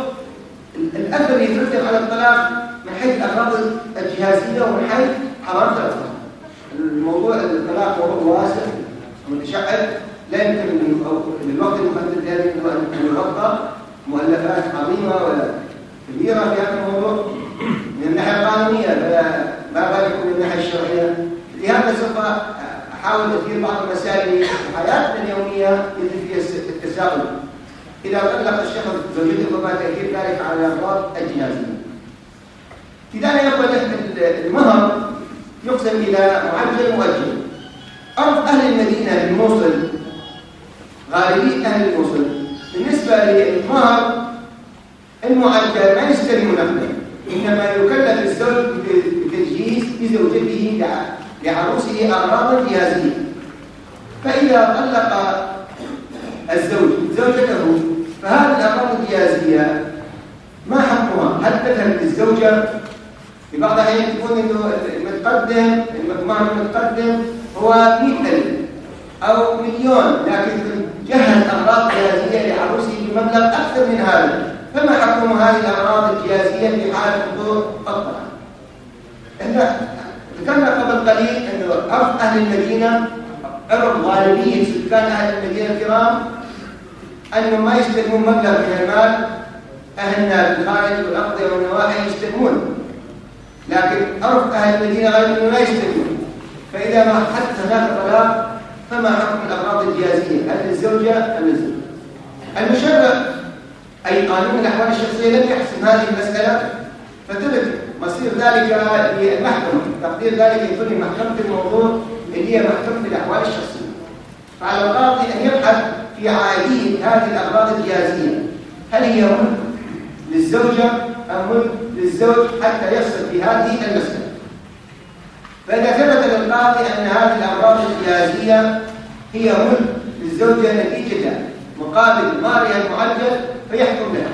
ال- الأثر اللي يترتب على الطلاق من حيث الأغراض الجهازية ومن حيث حرارة الأطفال. الموضوع الطلاق موضوع واسع ومتشعب. لا يمكن من الوقت المحدد ذلك أن يغطى مؤلفات عظيمة وكبيره في هذا الموضوع من الناحية القانونية فلا ما بالك من الناحية الشرعية لهذا سوف أحاول أثير بعض المسائل في حياتنا اليومية يجري فيها التساؤل إذا طلق الشخص زوجته فما تأثير ذلك على الأغراض الجهازية. في ذلك يقول ال- المهر يقسم إلى معجل مؤجل. عرف أهل المدينة الموصل غالبية أهل الموصل بالنسبة للمهر المعجل ما يستلم نقدا إنما يكلف الزوج بتجهيز بزوجته لع- لعروسه أغراضا جهازية. فإذا طلق الزوج زوجته فهذه الأغراض الجهازية ما حقها؟ هل تذهب للزوجة؟ في بعض الأحيان تكون إنه المتقدم المجموعة المتقدم هو 100000 أو مليون لكن جهز أغراض جهازية لعروسه بمبلغ أكثر من هذا. فما حكم هذه الأغراض الجهازية في حالة حضور الطلاق؟ إحنا ذكرنا قبل قليل انه عرف أهل المدينة عرف غالبية سكان أهل المدينة الكرام انهم ما يستلمون مبلغ من المال أهلنا في الخارج والاقضيه والنواحي يستلمون لكن عرف أهل المدينة غالبا ما يستلمون فإذا ما حدث هناك طلاق فما حكم الأغراض الجهازيه هل للزوجة أم للزوج؟ المشرع أي قانون الأحوال الشخصية لم يحسم هذه المسألة فترك مصير ذلك للمحكمة. تقدير ذلك يكون لمحكمة الموضوع اللي هي محكمة الأحوال الشخصية. فعلى القاضي أن يبحث في عائدية هذه الأغراض الجهازية هل هي ملك للزوجة أم ملك للزوج حتى يصل في هذه المسألة؟ فإذا ثبت للقاضي أن هذه الأغراض الجهازية هي ملك للزوجة نتيجة مقابل مارها المعجل فيحكم لها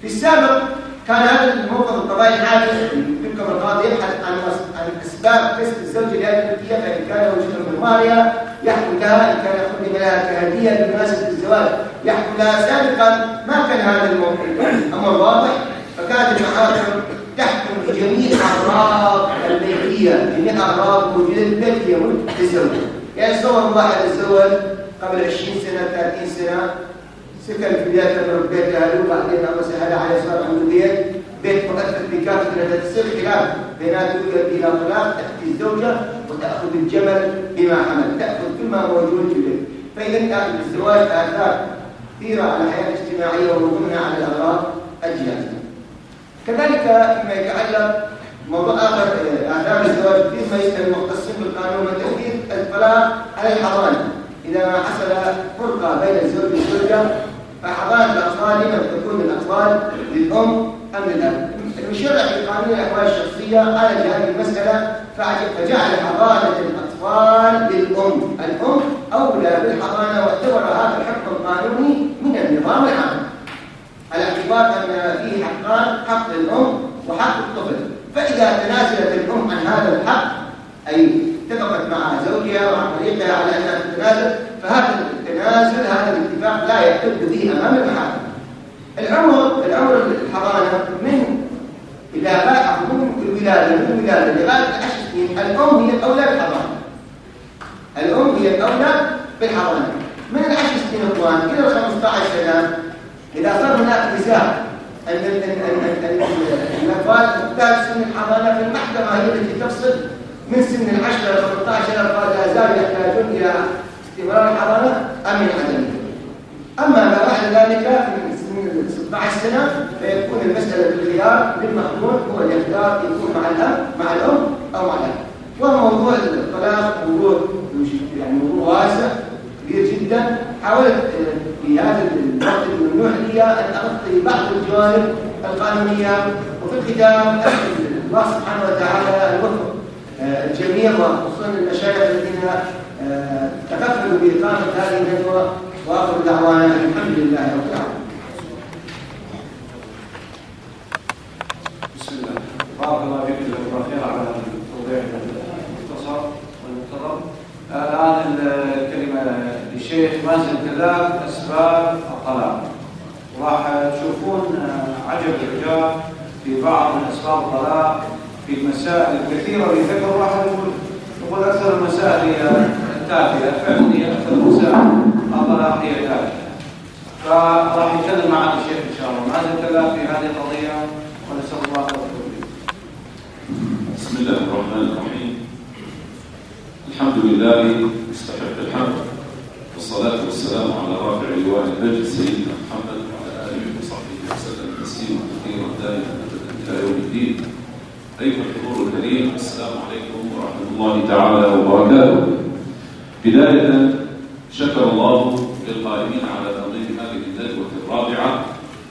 في السابق كان هذا الموقف القضائي الحالي يمكن القاضي يبحث عن عن أسباب كسب الزوجة لهذه الملكيه فإن كان موجودا بالماريا يحكم لها إن كان قدم لها كهدية بمناسبه الزواج يحكم لها سابقا ما كان هذا الموقف أمر واضح فكانت المحاكم تحكم بجميع اغراض الملكية جميع البيت هي ملك للزوجه يعني صور واحد تزوج قبل 20 سنة 30 سنة. سكن في بداية أمر بيت أهله وبعدين الله سهل عليه صار عنده بيت. بيت مؤثر بكافة لأن تصير خلاف. بينات يؤدي إلى طلاق تأتي الزوجة وتأخذ الجمل بما حمل. تأخذ كل ما موجود في البيت. كان الزواج آثار كثيرة على الحياة الاجتماعية ومنها على الأغراض الجهازية كذلك فيما يتعلق موضوع آخر آثار الزواج كثير ما يسأل المختصين بالقانون تأثير الطلاق على الحضانة. إذا ما حصل فرقة بين الزوج والزوجة فحضانة الأطفال لمن تكون الأطفال للأم أم للأب. المشرع في قانون الأحوال الشخصية قال في هذه المسألة فجعل حضانة الأطفال للأم. الأم أولى بالحضانة واعتبر هذا الحق القانوني من النظام العام. على اعتبار حقان حق الأم وحق الطفل. فإذا تنازلت الأم عن هذا الحق أي اتفقت مع زوجها ومع طريقها على أنها تتنازل فهذا التنازل هذا الاتفاق لا يحتج به أمام المحاكم العمر العمر الحضانة من إذا باع من الولادة من الولادة لغاية عشر سنين الأم هي الأولى بالحضانة. الأم هي الأولى بالحضانة. من العشر سنين إخوان إلى ال 15 سنة إذا صار هناك نزاع أن الأطفال تحتاج سن الحضانة في المحكمة هي التي تفصل من سن العشرة إلى 18 الأطفال لا زالوا يحتاجون إلى استمرار الحضانة أم من عدمه أما ما بعد ذلك من سن 16 سنة فيكون المسألة بالخيار للمأمون هو يختار يكون مع الأب مع الأم أو مع الأب. وموضوع الطلاق موضوع يعني موضوع واسع. كبير جدا. حاولت في هذا الوقت الممنوح لي أن أغطي بعض الجوانب القانونية وفي الختام الله سبحانه وتعالى الوفق آه، الجميع وخصوصا المشايخ الذين آه، تكفلوا بإقامة هذه الندوة وآخر دعوانا الحمد لله رب العالمين. بسم الله. بارك الله فيك جزاك الله خير على التوضيح المختصر والمنتظم الآن الكلمة للشيخ مازن كذاب أسباب الطلاق. وراح تشوفون عجب الاعجاب في بعض من أسباب الطلاق في المسائل الكثيره اللي ذكر راح نقول نقول أكثر المسائل هي التافهة فعلا هي أكثر المسائل الطلاق هي تافهه فراح يتكلم معنا الشيخ إن شاء الله. مازن كذاب في هذه القضية ونسأل الله التوفيق. بسم الله الرحمن الرحيم. الحمد لله مستحق الحمد. والصلاة والسلام على رافع لواء المجد سيدنا محمد وعلى آله وصحبه وسلم تسليما كثيرا دائما إلى يوم الدين. أيها الحضور الكريم السلام عليكم ورحمة الله تعالى وبركاته. بداية شكر الله للقائمين على تنظيم هذه الندوة الرابعة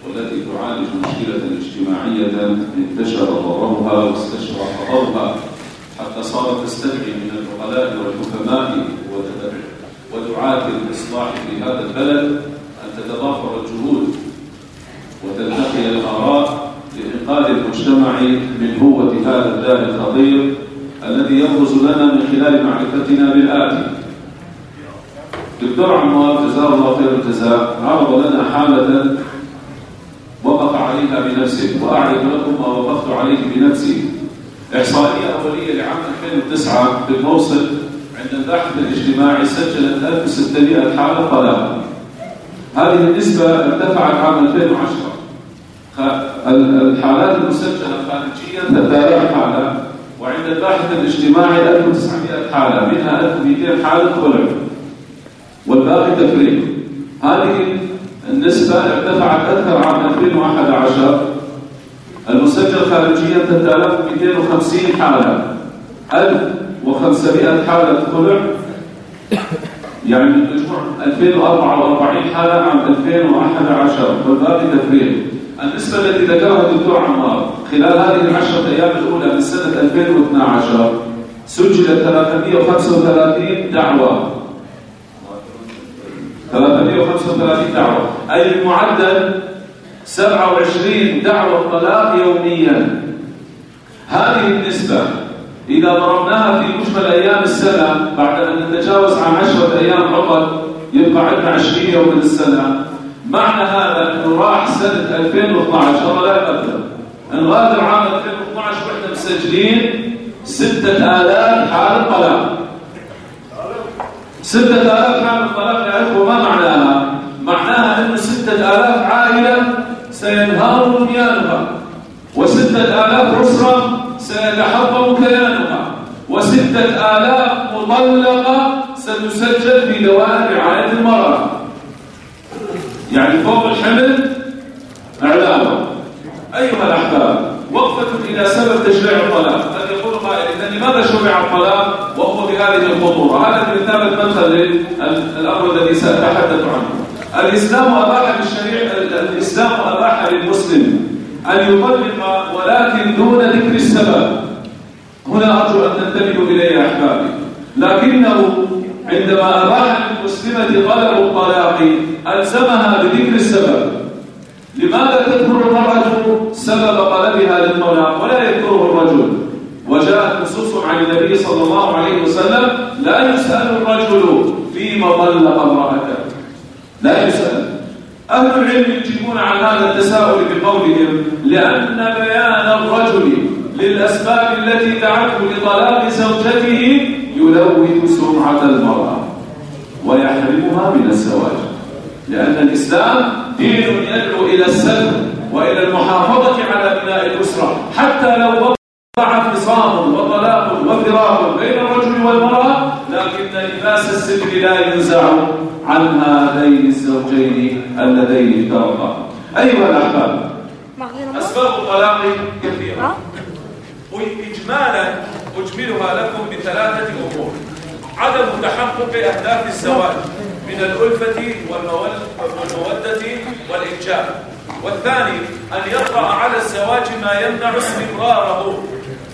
والتي تعالج مشكلة اجتماعية انتشر ضررها واستشرى خطرها حتى صارت تستدعي من العقلاء والحكماء ودعاة الإصلاح في هذا البلد أن تتضافر الجهود وتلتقي الآراء لإنقاذ المجتمع من هوة هذا الداء الخطير الذي يبرز لنا من خلال معرفتنا بالآتي. دكتور عمار جزاه الله خير الجزاء عرض لنا حالة وقف عليها بنفسه وأعرف لكم ما وقفت عليه بنفسي. إحصائية أولية لعام 2009 في الموصل عند الباحث الاجتماعي سجلت 1600 حالة طلاق. هذه النسبة ارتفعت عام 2010 الحالات المسجلة خارجيا 3000 حالة وعند الباحث الاجتماعي 1900 حالة منها 1200 حالة خلع والباقي تفريق. هذه النسبة ارتفعت أكثر عام 2011 المسجل خارجيا 3250 حالة 1500 حالة خلع يعني المجموع 2044 حالة عام 2011 والباقي تفريغ. النسبة التي ذكرها الدكتور عمار خلال هذه العشرة أيام الأولى من سنة 2012 سجلت 335 دعوة. 335 دعوة. أي المعدل 27 دعوة طلاق يوميا. هذه النسبة إذا ضربناها في مجمل أيام السنة بعد أن نتجاوز عن عشرة أيام فقط يبقى عندنا 20 يوم من السنة معنى هذا أنه راح سنة 2012 ولا يقدر. نغادر عام 2012 وإحنا مسجلين 6000 حالة طلاق 6000 حالة طلاق يعرفوا ما معناها أنه 6000 عائلة سينهار بنيانها وستة آلاف أسرة سيتحطم كيانها وستة آلاف مطلقة ستسجل في دوائر رعاية المرأة. يعني فوق الحمل إعلامه. أيها الأحباب وقفة إلى سبب تشريع الطلاق. قد يقول قائل إذا لماذا شرع الطلاق وهو بهذه الخطورة؟ هذا بمثابة مثل الأمر الذي سأتحدث عنه. الإسلام أباح للشريع الإسلام أباح للمسلم أن يطلق ولكن دون ذكر السبب. هنا أرجو أن تنتبهوا إلي أحبابي لكنه عندما أباح للمسلمة طلب الطلاق ألزمها بذكر السبب. لماذا تذكر المرأة سبب طلبها للطلاق ولا يذكره الرجل؟ وجاءت نصوص عن النبي صلى الله عليه وسلم لا يسأل الرجل فيما طلق امرأته. لا يسأل. أهل العلم يجيبون عن هذا التساؤل بقولهم لأن بيان الرجل للأسباب التي دعته لطلاق زوجته يلوث سمعة المرأة ويحرمها من الزواج لأن الإسلام دين يدعو إلى السلم وإلى المحافظة على بناء الأسرة حتى لو وقع فصام وطلاق وفراق بين الرجل والمرأة لكن لباس السلم لا ينزع عن هذين الزوجين اللذين افترقا. أيها الأحباب أسباب الطلاق كثيرة. وإجمالا أجملها لكم بثلاثة أمور. عدم تحقق أهداف الزواج من الألفة والمودة والإنجاب والثاني أن يطرأ على الزواج ما يمنع استمراره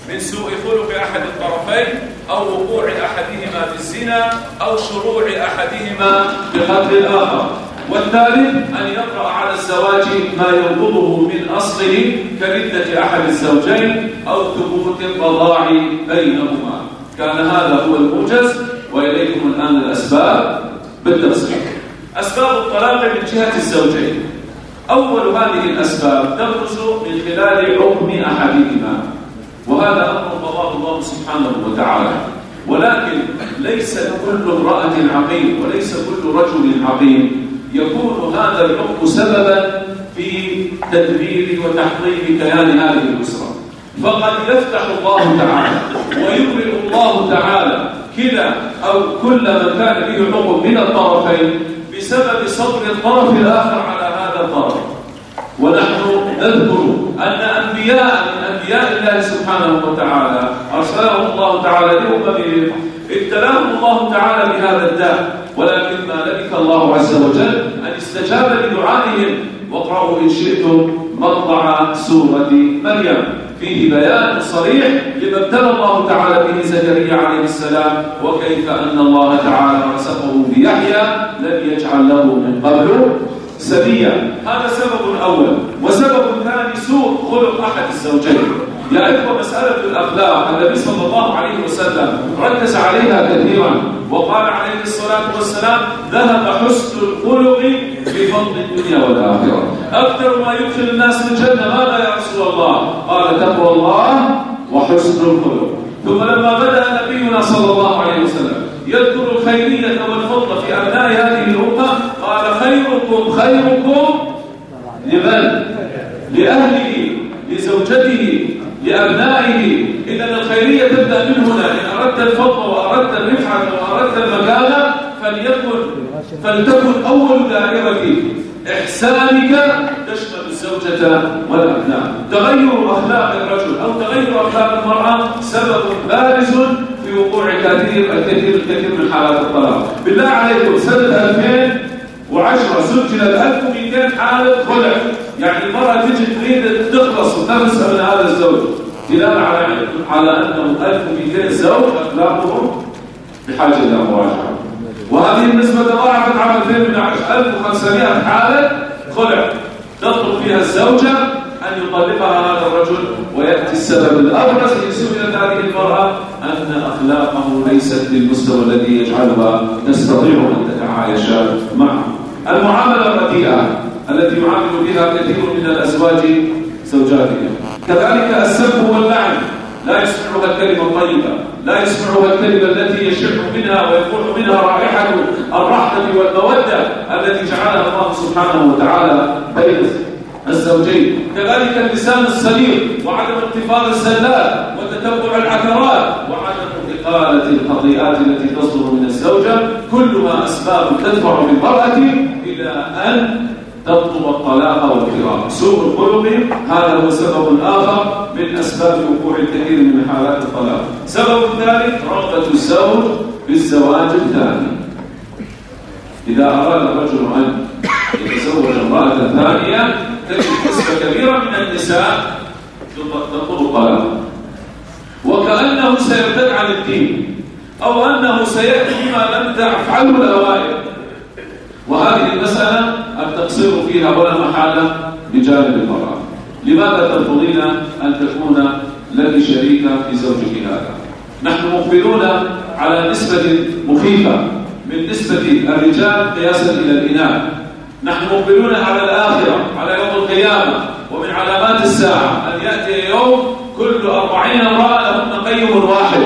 من سوء خلق أحد الطرفين أو وقوع أحدهما في الزنا أو شروع أحدهما بقتل الآخر. والثالث أن يقرأ على الزواج ما ينقضه من أصله كردة أحد الزوجين أو ثبوت الرضاع بينهما. كان هذا هو الموجز. وإليكم الآن الأسباب بالتفصيل. أسباب الطلاق من جهة الزوجين. أول هذه الأسباب تبرز من خلال حكم أحدهما. وهذا أمر قضاه الله سبحانه وتعالى. ولكن ليس كل امرأة عقيم وليس كل رجل عقيم يكون هذا الحكم سببا في تدبير وتحطيم كيان هذه الأسرة. فقد يفتح الله تعالى ويبرئ الله تعالى كلا أو كل من كان به حكم من الطرفين بسبب صبر الطرف الآخر على هذا الطرف. ونحن نذكر أن أنبياء من أنبياء الله سبحانه وتعالى أرسلهم الله تعالى لأممهم ابتلاهم الله تعالى بهذا الداء ولكن ما لبث الله عز وجل أن استجاب لدعائهم؟ واقرأوا إن شئتم مطلع سورة مريم. فيه بيان صريح لما ابتلى الله تعالى به زكريا عليه السلام وكيف أن الله تعالى رزقه بيحيى لم يجعل له من قبل. سبيا هذا سبب أول. وسبب ثاني سوء خلق أحد الزوجين. يا إخوة مسألة الأخلاق. النبي صلى الله عليه وسلم ركز عليها كثيرا. وقال عليه الصلاة والسلام ذهب حسن الخلق بفضل الدنيا والآخرة. أكثر ما يدخل الناس الجنة ماذا يا رسول الله؟ قال تقوى الله وحسن الخلق. ثم لما بدأ نبينا صلى الله عليه وسلم يذكر الخيرية والفضل في أبناء هذه الأمة. قال خيركم خيركم لمن؟ لأهله لزوجته لأبنائه. إذا الخيرية تبدأ من هنا. إن أردت الفضل وأردت الرفعة وأردت المكانة فليكن فلتكن أول دائرة إحسانك تشمل الزوجة والأبناء. تغير أخلاق الرجل أو تغير أخلاق المرأة سبب بارز في وقوع كثير الكثير الكثير من حالات الطلاق. بالله عليكم سنة 2010 سجلت 1200 حالة خلع. يعني المرأة تجي تريد تخلص وتنسى من هذا الزوج. دلالة على على أنه 1200 زوج أخلاقهم بحاجة إلى مراجعة. وهذه النسبة تضاعفت عام 2011 1500 حالة خلع. تطلب فيها الزوجة أن يطلقها هذا الرجل ويأتي السبب الأبرز سئلت هذه المرأة أن أخلاقه ليست للمستوى الذي يجعلها تستطيع أن تتعايش معه. المعاملة الرديئة التي يعامل بها كثير من الأزواج زوجاتهم. كذلك السب واللعن لا يسمعها الكلمة الطيبة لا يسمعها الكلمة التي يشع منها ويفوح منها رائحة الرحمة والمودة التي جعلها الله سبحانه وتعالى بين الزوجين. كذلك اللسان السليم وعدم انتفاض الزلات وتتبع العثرات وعدم إقالة الخطيئات التي تصدر من الزوجة كلها أسباب تدفع بالمرأة إلى أن تطلب الطلاق والفراق. سوء الخلق هذا هو سبب آخر من أسباب وقوع الكثير من حالات الطلاق. سبب ثالث رغبة الزوج بالزواج الثاني. إذا أراد الرجل أن يتزوج امرأة ثانية تجد نسبة كبيرة من النساء تطلب الطلاق. وكأنه سيرتد عن الدين أو أنه سيأتي بما لم تفعله الأوائل. وهذه المسألة التقصير فيها ولا محالة بجانب المرأة. لماذا ترفضين أن تكون لك شريكة في زوجك هذا؟ نحن مقبلون على نسبة مخيفة من نسبة الرجال قياسا إلى الإناث. نحن مقبلون على الآخرة على يوم القيامة ومن علامات الساعة. أن يأتي يوم كل أربعين امرأة لهن قيم واحد؟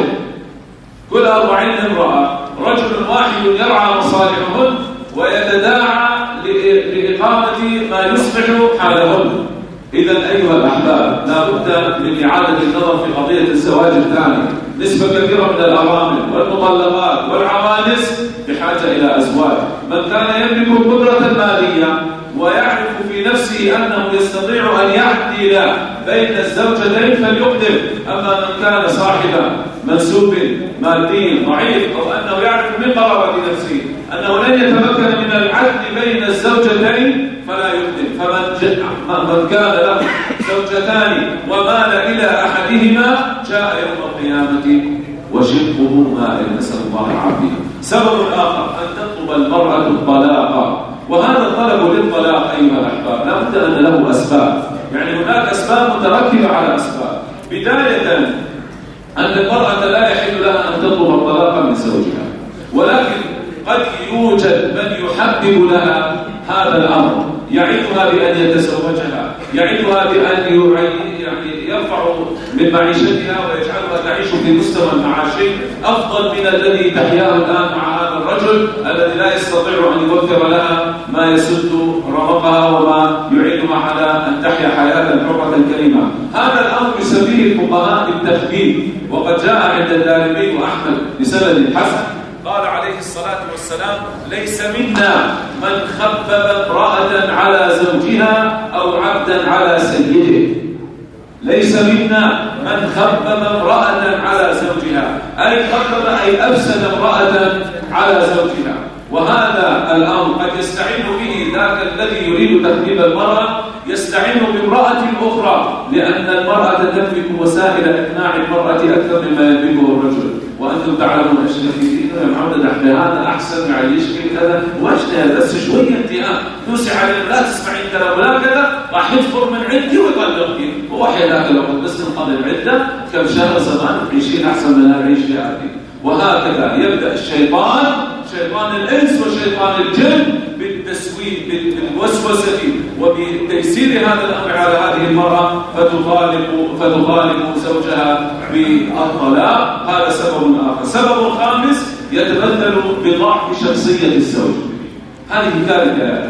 كل أربعين امرأة رجل واحد يرعى مصالحهن ويتداعى لإقامة ما يصبح حالهن إذا أيها الأحباب لا بد من إعادة النظر في قضية الزواج الثاني. نسبة كبيرة من الأرامل والمطلقات والعوانس بحاجة إلى أزواج. من كان يملك القدرة المالية ويعرف في نفسه أنه يستطيع أن يعدل بين الزوجتين فليقدم. أما من كان صاحب منسوب مادي ضعيف أو أنه يعرف من قرابة نفسه أنه لن يتمكن من العدل بين الزوجتين فلا يقدم. فمن من كان له زوجتان ومال إلى أحدهما جاء يوم القيامة وشقه مائل نسأل الله العافية. سبب آخر أن تطلب المرأة الطلاق. وهذا الطلب للطلاق أيها الأحباب. لا بد أن له أسباب. يعني هناك أسباب متركبة على أسباب. بداية أن المرأة لا يحل لها أن تطلب الطلاق من زوجها. ولكن قد يوجد من يحبب لها هذا الأمر. يعدها بأن يتزوجها يعدها بأن يعني يرفع من معيشتها ويجعلها تعيش في مستوى المعاشي أفضل من الذي تحياه الآن مع هذا الرجل الذي لا يستطيع أن يوفر لها ما يسد رمقها وما يعينها على أن تحيا حياة حرة كريمة. هذا الأمر يسميه الفقهاء بالتخبيب وقد جاء عند الدارمي وأحمد بسند حسن. قال عليه الصلاة والسلام ليس منا من خبب امرأة على زوجها أو عبدا على سيده. ليس منا من خبب امرأة على زوجها أي خبب أي أفسد امرأة على زوجها. وهذا الأمر قد يستعين به ذاك الذي يريد تخريب المرأة يستعين بامرأة أخرى لأن المرأة تملك وسائل إقناع المرأة أكثر مما يملكه الرجل. وأنتم تعلمون أشياء في يا محمد إحنا هذا أحسن معليش كذا واجتهد بس شوية انتهاء دوسي عليه لا تسمعين كلام ولا كذا. راح يفطر من عندي ويطلقك هو حياتك لو بس تنقضي العدة كم شهر زمان تعيشين أحسن من أنا أعيش في وهكذا يبدأ الشيطان شيطان الإنس وشيطان الجن بالتسويد بالوسوسة وبتيسير هذا الأمر على هذه المرأة فتطالب فتطالب زوجها بالطلاق. هذا سبب آخر. سبب خامس يتمثل بضعف شخصية الزوج. هذه كارثة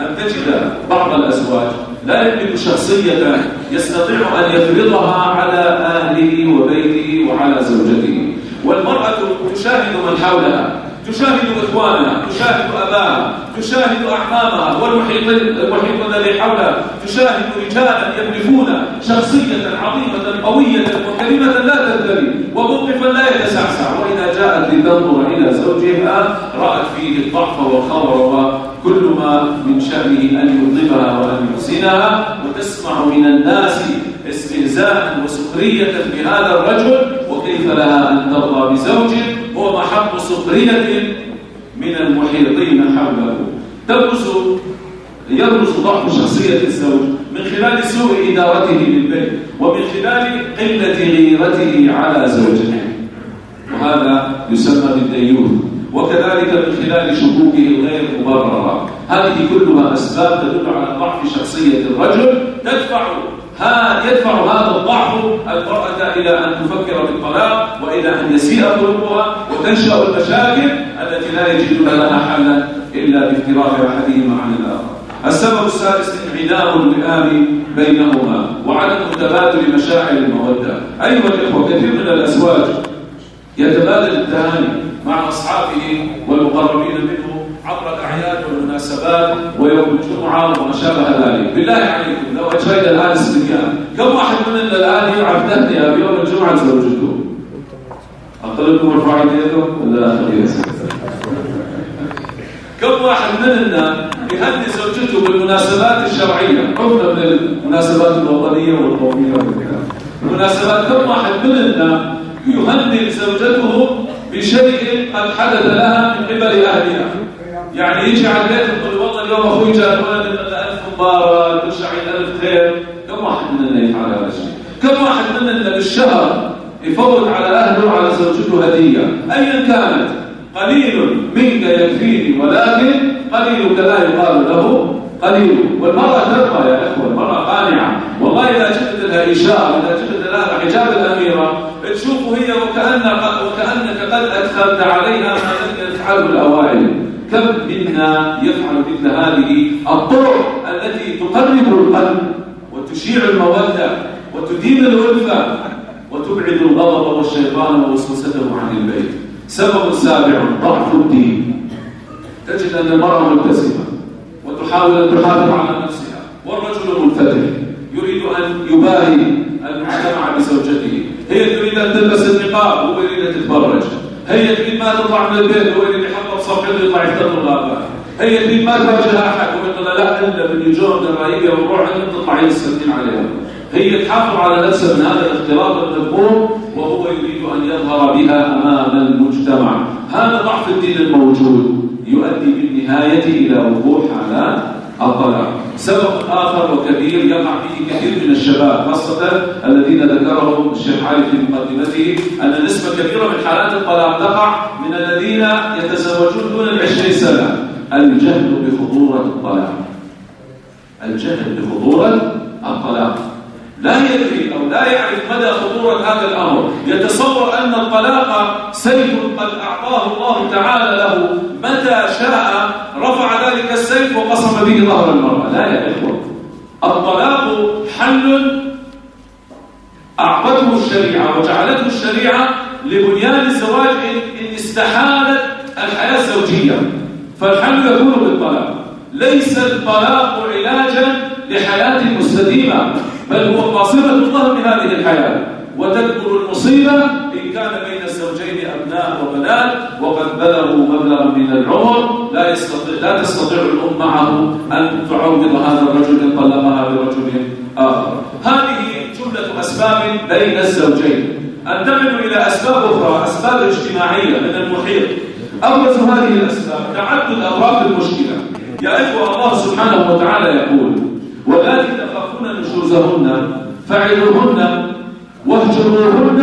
أن تجد بعض الأزواج لا يملك شخصية يستطيع أن يفرضها على أهله وبيته وعلى زوجته. والمرأة تشاهد من حولها. تشاهد إخوانها تشاهد أباها تشاهد أعمامها والمحيط المحيط الذي حولها تشاهد رجالا يملكون شخصية عظيمة قوية محترمة لا تنتهي وموقفا لا يتسعسع. وإذا جاءت لتنظر إلى زوجها رأت فيه الضعف والخبر وكل ما من شأنه أن يظلمها وأن يحسنها وتسمع من الناس استهزاء وسخرية بهذا الرجل وكيف لها أن ترضى بزوج هو محط سخرية من المحيطين حوله. تبرز يبرز ضعف شخصية الزوج من خلال سوء إدارته للبيت ومن خلال قلة غيرته على زوجته وهذا يسمى بالديون وكذلك من خلال شكوكه الغير مبررة. هذه كلها أسباب تدل على ضعف شخصية الرجل تدفع يدفع هذا الضعف المرأة إلى أن تفكر بالطلاق وإلى أن يسيء قلوبها وتنشأ المشاكل التي لا يجدون لها حلا إلا بافتراق أحدهما عن الآخر. السبب السادس انعدام الوئام بينهما وعدم تبادل مشاعر المودة. أيها الإخوة كثير من الأزواج يتبادل التهاني مع أصحابه والمقربين منه عبر الأعياد والمناسبات ويوم الجمعة وما شابه ذلك. بالله عليكم لو أجرينا الآن استبيان كم واحد مننا الآن يعرف تهنئة بيوم الجمعة زوجته؟ أقلكم ارفعوا يديكم ولا كم واحد مننا يهدي زوجته بالمناسبات الشرعية؟ عرفنا من المناسبات الوطنية والقومية والكلام المناسبات كم واحد مننا يهني زوجته بشيء قد حدث لها من قبل أهلها؟ يعني يجي على البيت يقول والله اليوم أخوي جاء ولد ألف مبارك شيء ألف خير. كم واحد مننا يفعل هذا الشيء؟ كم واحد مننا بالشهر يفوت على أهله وعلى زوجته هدية؟ أيا كانت؟ قليل منك يكفيني ولكن قليلك لا يقال له قليل. والمرأة ترضى يا إخوة المرأة قانعة. والله إذا جبت لها إشارة إذا جبت لها حجاب الأميرة تشوف هي وكأن وكأنك قد أدخلت عليها ما لم يفعله الأوائل. منا يفعل مثل هذه الطرق التي تقرب القلب وتشيع المودة وتدين الألفة وتبعد الغضب والشيطان ووسوسته عن البيت. سبب سابع ضعف الدين. تجد أن المرأة ملتزمة وتحاول أن تحافظ على نفسها. والرجل منفتح يريد أن يباهي المجتمع بزوجته. هي تريد أن تلبس النقاب وهو يريد أن تتبرج هي تريد ما تطلع من البيت وهو يريد يحقق صفحة يطلع يفتر الغابات هي تريد ما تواجه أحد ويقول لا إلا بالنجوم الرهيبة ونروح أن تطلع يستخدم عليها. هي تحافظ على نفسها من هذا الاختلاط المذموم وهو يريد أن يظهر بها أمام المجتمع. هذا ضعف الدين الموجود يؤدي بالنهاية إلى وقوع حالات الطلاق. سبب آخر وكبير يقع فيه كثير من الشباب خاصة الذين ذكرهم الشيخ علي في مقدمته أن نسبة كبيرة من حالات الطلاق تقع من الذين يتزوجون دون العشرين سنة. الجهل بخطورة الطلاق. الجهل بخطورة الطلاق. لا يدري أو لا يعرف مدى خطورة هذا الأمر. يتصور أن الطلاق سيف قد أعطاه الله تعالى له. متى شاء رفع ذلك السيف وقصم به ظهر المرأة. لا يا إخوة. الطلاق حل أعطته الشريعة وجعلته الشريعة لبنيان الزواج إن استحالت الحياة الزوجية. فالحل يكون بالطلاق. ليس الطلاق علاجا لحياة مستديمة. بل هو قاصمة الظهر بهذه الحياة. وتكبر المصيبة إن كان بين الزوجين أبناء وبنات وقد بلغوا مبلغا من العمر. لا يستطيع لا تستطيع الأم معه أن تعوض هذا الرجل إن طلقها برجل آخر. هذه جملة أسباب بين الزوجين. أنتقل إلى أسباب أخرى أسباب اجتماعية من المحيط. أبرز هذه الأسباب تعدد أطراف المشكلة. يا إخوة الله سبحانه وتعالى يقول واللاتي تخافون نشوزهن فعلوهن واهجروهن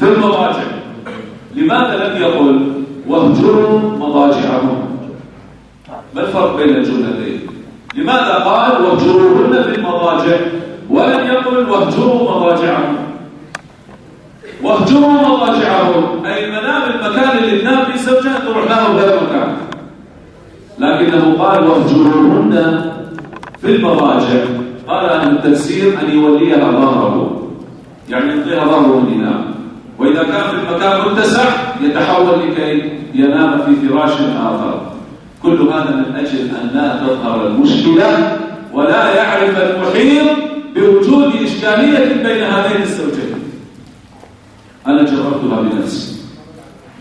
في المضاجع. لماذا لم يقل واهجروا مضاجعهم؟ ما الفرق بين الجملتين لماذا قال واهجروهن في المضاجع؟ ولم يقل واهجروا مضاجعهم. واهجروا مضاجعهم. أي المنام المكان اللي تنام فيه زوجها تروح له غير مكان لكنه قال واهجروهن في المضاجع قال أهل التفسير أن يوليها ظهره. يعني يعطيها ظهره من ينام وإذا كان في المكان متسع يتحول لكي ينام في فراش آخر. كل هذا من أجل أن لا تظهر المشكلة ولا يعرف المحيط بوجود إشكالية بين هذين الزوجين. أنا جربتها بنفسي.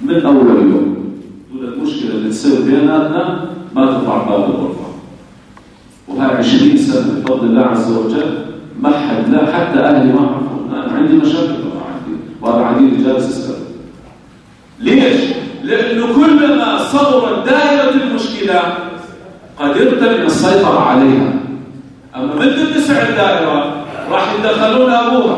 من أول يوم. المشكلة اللي تصير بيناتنا ما تطلع باب الغرفة. وهاي 20 سنة بفضل الله عز وجل ما حد لا حتى أهلي ما عرفوا أنا عندي مشاكل طبعا عندي وهذا عندي جالس أسأل ليش؟ لأنه كلما صغرت دائرة المشكلة قدرت من السيطرة عليها. أما من تتسع الدائرة راح يتدخلون أبوها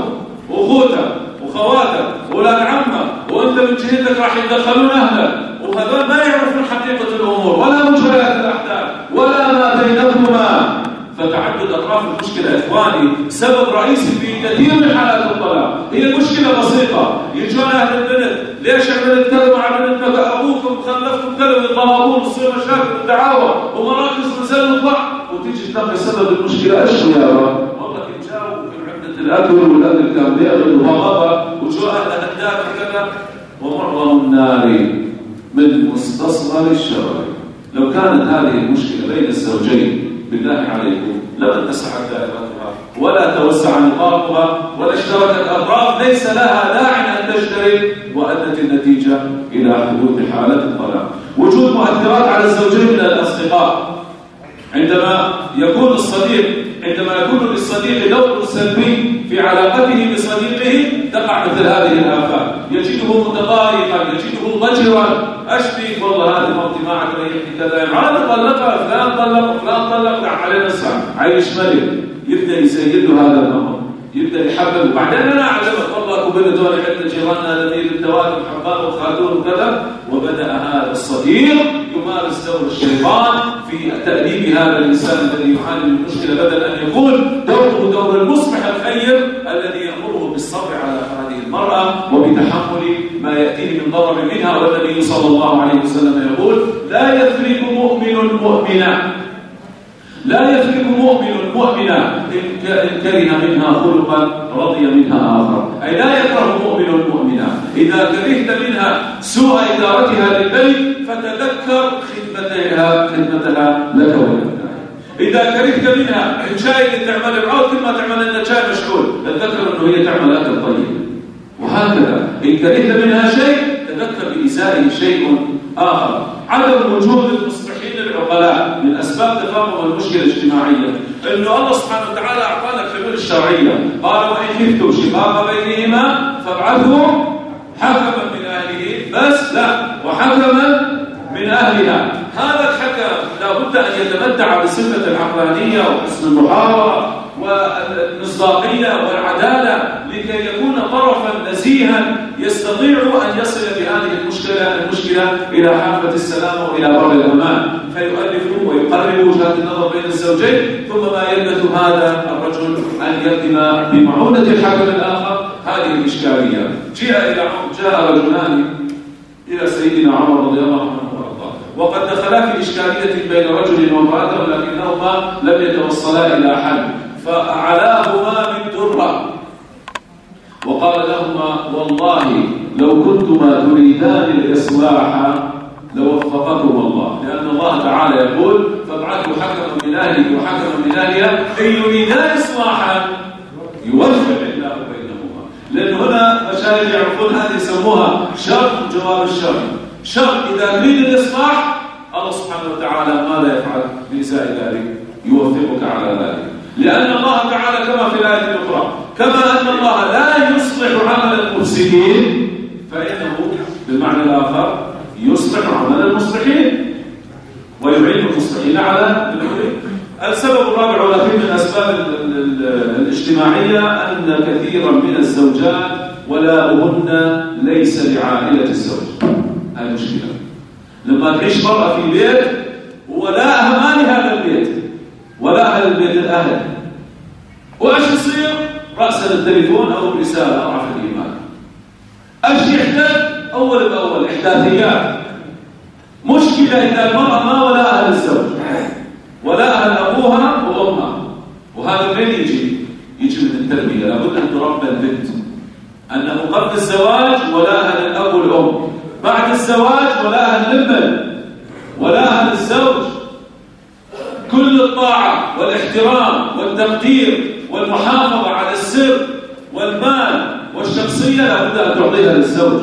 وأخوتها وخواتها وولاد عمها وأنت من جهتك راح يتدخلون أهلك. وهذول ما يعرفون حقيقة الأمور ولا مجريات الأحداث ولا ما بينهما. فتعدد أطراف المشكلة إخواني سبب رئيسي في كثير من حالات الطلاق. هي مشكلة بسيطة. يجون أهل البنت ليش عملت كذا مع بنتك أبوكم خلفتكم كذا ويتضاربون تصير مشاكل ودعاوى ومراكز نزل وطلع وتيجي تلاقي سبب المشكلة إيش يا رب؟ والله كنت جاوا في عدة الأكل والأكل كان بيغلي وغضب أهل هداك كذا. ومعظم النار. من مستصغر الشرع. لو كانت هذه المشكلة بين الزوجين بالله عليكم لم اتسعت دائرتها ولا توسع نطاقها ولا اشتركت أطراف ليس لها داعي أن تشترك وأدت النتيجة إلى حدوث حالة الطلاق. وجود مؤثرات على الزوجين من الأصدقاء. عندما يكون الصديق عندما يكون للصديق دور سلبي في علاقته بصديقه تقع مثل هذه الآفات. يجده متضايقا يجده ضجرا أشبك والله هذه مرتي ما عجبني كذا ما طلقها فلان طلق فلان طلق دع عليه نسعى عايش ملك يبدأ يسيد له هذا الأمر يبدأ يحبب. وبعدين أنا أعلمك والله كبرنا دول عندنا جيراننا نذير التواتم حباب وخاتون وكذا. وبدأ هذا الصديق يمارس دور الشيطان في تأديب هذا الإنسان الذي يعاني من المشكلة بدل أن يكون دوره دور المصلح الخير الذي يأمره بالصبر على هذه المرأة وبتحمل ما يأتيه من ضرر منها والنبي صلى الله عليه وسلم يقول لا يفرق مؤمن مؤمنا لا يفرق مؤمن مؤمنا إن كره منها خلقا رضي منها آخر. أي لا يكره مؤمن مؤمنا. إذا كرهت منها سوء إدارتها للبيت فتذكر خدمتها خدمتها لك إذا كرهت منها شاي تعمل العود ما تعمل أن شاي مشغول تذكر أنه هي تعمل أكل طيب وهكذا إن كرهت منها شيء تذكر بإزائه شيء آخر. عدم وجود المصلحين العقلاء من أسباب تفاهم المشكلة الاجتماعية. أنه الله سبحانه وتعالى أعطانا الحلول الشرعية. قال وإن خفتم شقاق بينهما فابعثوا حكما من أهله. بس لا وحكما من أهلها. هذا الحكم لابد أن يتمتع بصفة العقلانية وحسن المحاورة. والمصداقية والعدالة لكي يكون طرفا نزيها يستطيع أن يصل بهذه المشكلة المشكلة إلى حافة السلام وإلى بر الأمان. فيؤلف ويقرب وجهات النظر بين الزوجين ثم ما يلبث هذا الرجل أن يقدم بمعونة الحكم الآخر. هذه الإشكالية. جاء إلى جاء رجلان إلى سيدنا عمر رضي الله عنه وقد دخلا في إشكالية بين رجل وامرأة ولكنهما لم يتوصلا إلى حل فأعلاهما بالدرة وقال لهما والله لو كنتما تريدان الإصلاح لوفقكم الله. لأن الله تعالى يقول فابعثوا حكما من أهلك وحكما من أهلها إن يريدان إصلاحا. يوفق الله بينهما. لأن هنا مشايخ يعرفون هذه يسموها شرط جواب الشرط شرط إذا تريد الإصلاح الله سبحانه وتعالى ماذا يفعل بإزاء ذلك. يوفقك على ذلك. لأن الله تعالى كما في الآية الأخرى كما أن الله لا يصلح عمل المفسدين فإنه بالمعنى الآخر يصلح عمل المصلحين ويعين المصلحين على السبب الرابع والأخير من الأسباب الاجتماعية أن كثيرا من الزوجات ولاؤهن ليس لعائلة الزوج. هذه مشكلة. لما تعيش مرأة في بيت ولاءها ما لهذا البيت ولا أهل البيت الأهل. وإيش يصير؟ رأسا التليفون أو الرسالة أضعف الإيمان. إيش يحدث؟ أول بأول إحداثيات. مشكلة إذا المرأة ما ولا أهل الزوج. ولا أهل أبوها وأمها. وهذا من يجي؟ يجي من التربية. لابد أن تربى البنت. أنه قبل الزواج ولا أهل الأب والأم. بعد الزواج ولا أهل الابن. ولا أهل الزوج. كل الطاعة والاحترام والتقدير والمحافظة على السر والمال والشخصية لابد أن تعطيها للزوج.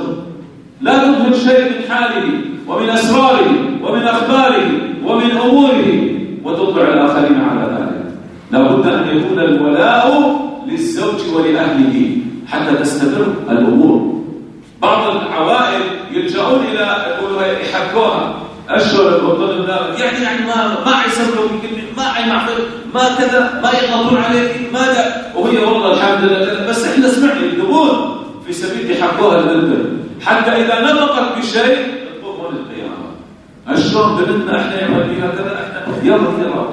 لا تظهر شيء من حاله ومن أسراره ومن أخباره ومن أموره وتطلع الآخرين على ذلك. لابد أن يكون الولاء للزوج ولأهله حتى تستمر الأمور. بعض العوائل يلجؤون إلى يقولوا يحكوها أشهر الوطن يعني يعني ما ما يسموا ما يعرف ما كذا ما يغلطون عليك ما لا وهي والله الحمد لله كذا. بس إحنا سمعنا يكذبون في سبيل يحقوها للبنت حتى إذا نطقت بشيء من القيامة. أشهر بنتنا إحنا يعمل فيها كذا إحنا يلا يلا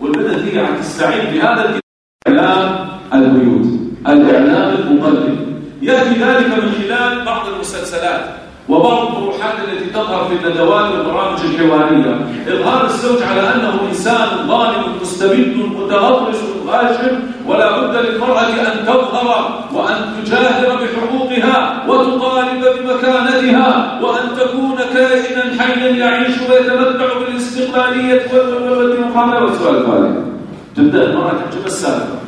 والبنت هي عم تستعين بهذا الإعلام البيوت الإعلام المقدم يأتي ذلك من خلال بعض المسلسلات. وبعض الطروحات التي تظهر في الندوات والبرامج الحوارية إظهار الزوج على أنه إنسان ظالم مستبد متغطرس هاشم ولا بد للمرأة أن تظهر وأن تجاهر بحقوقها وتطالب بمكانتها وأن تكون كائنا حيا يعيش ويتمتع بالاستقلالية والمقابلة والسؤال التالي تبدأ المرأة تحجب السالفة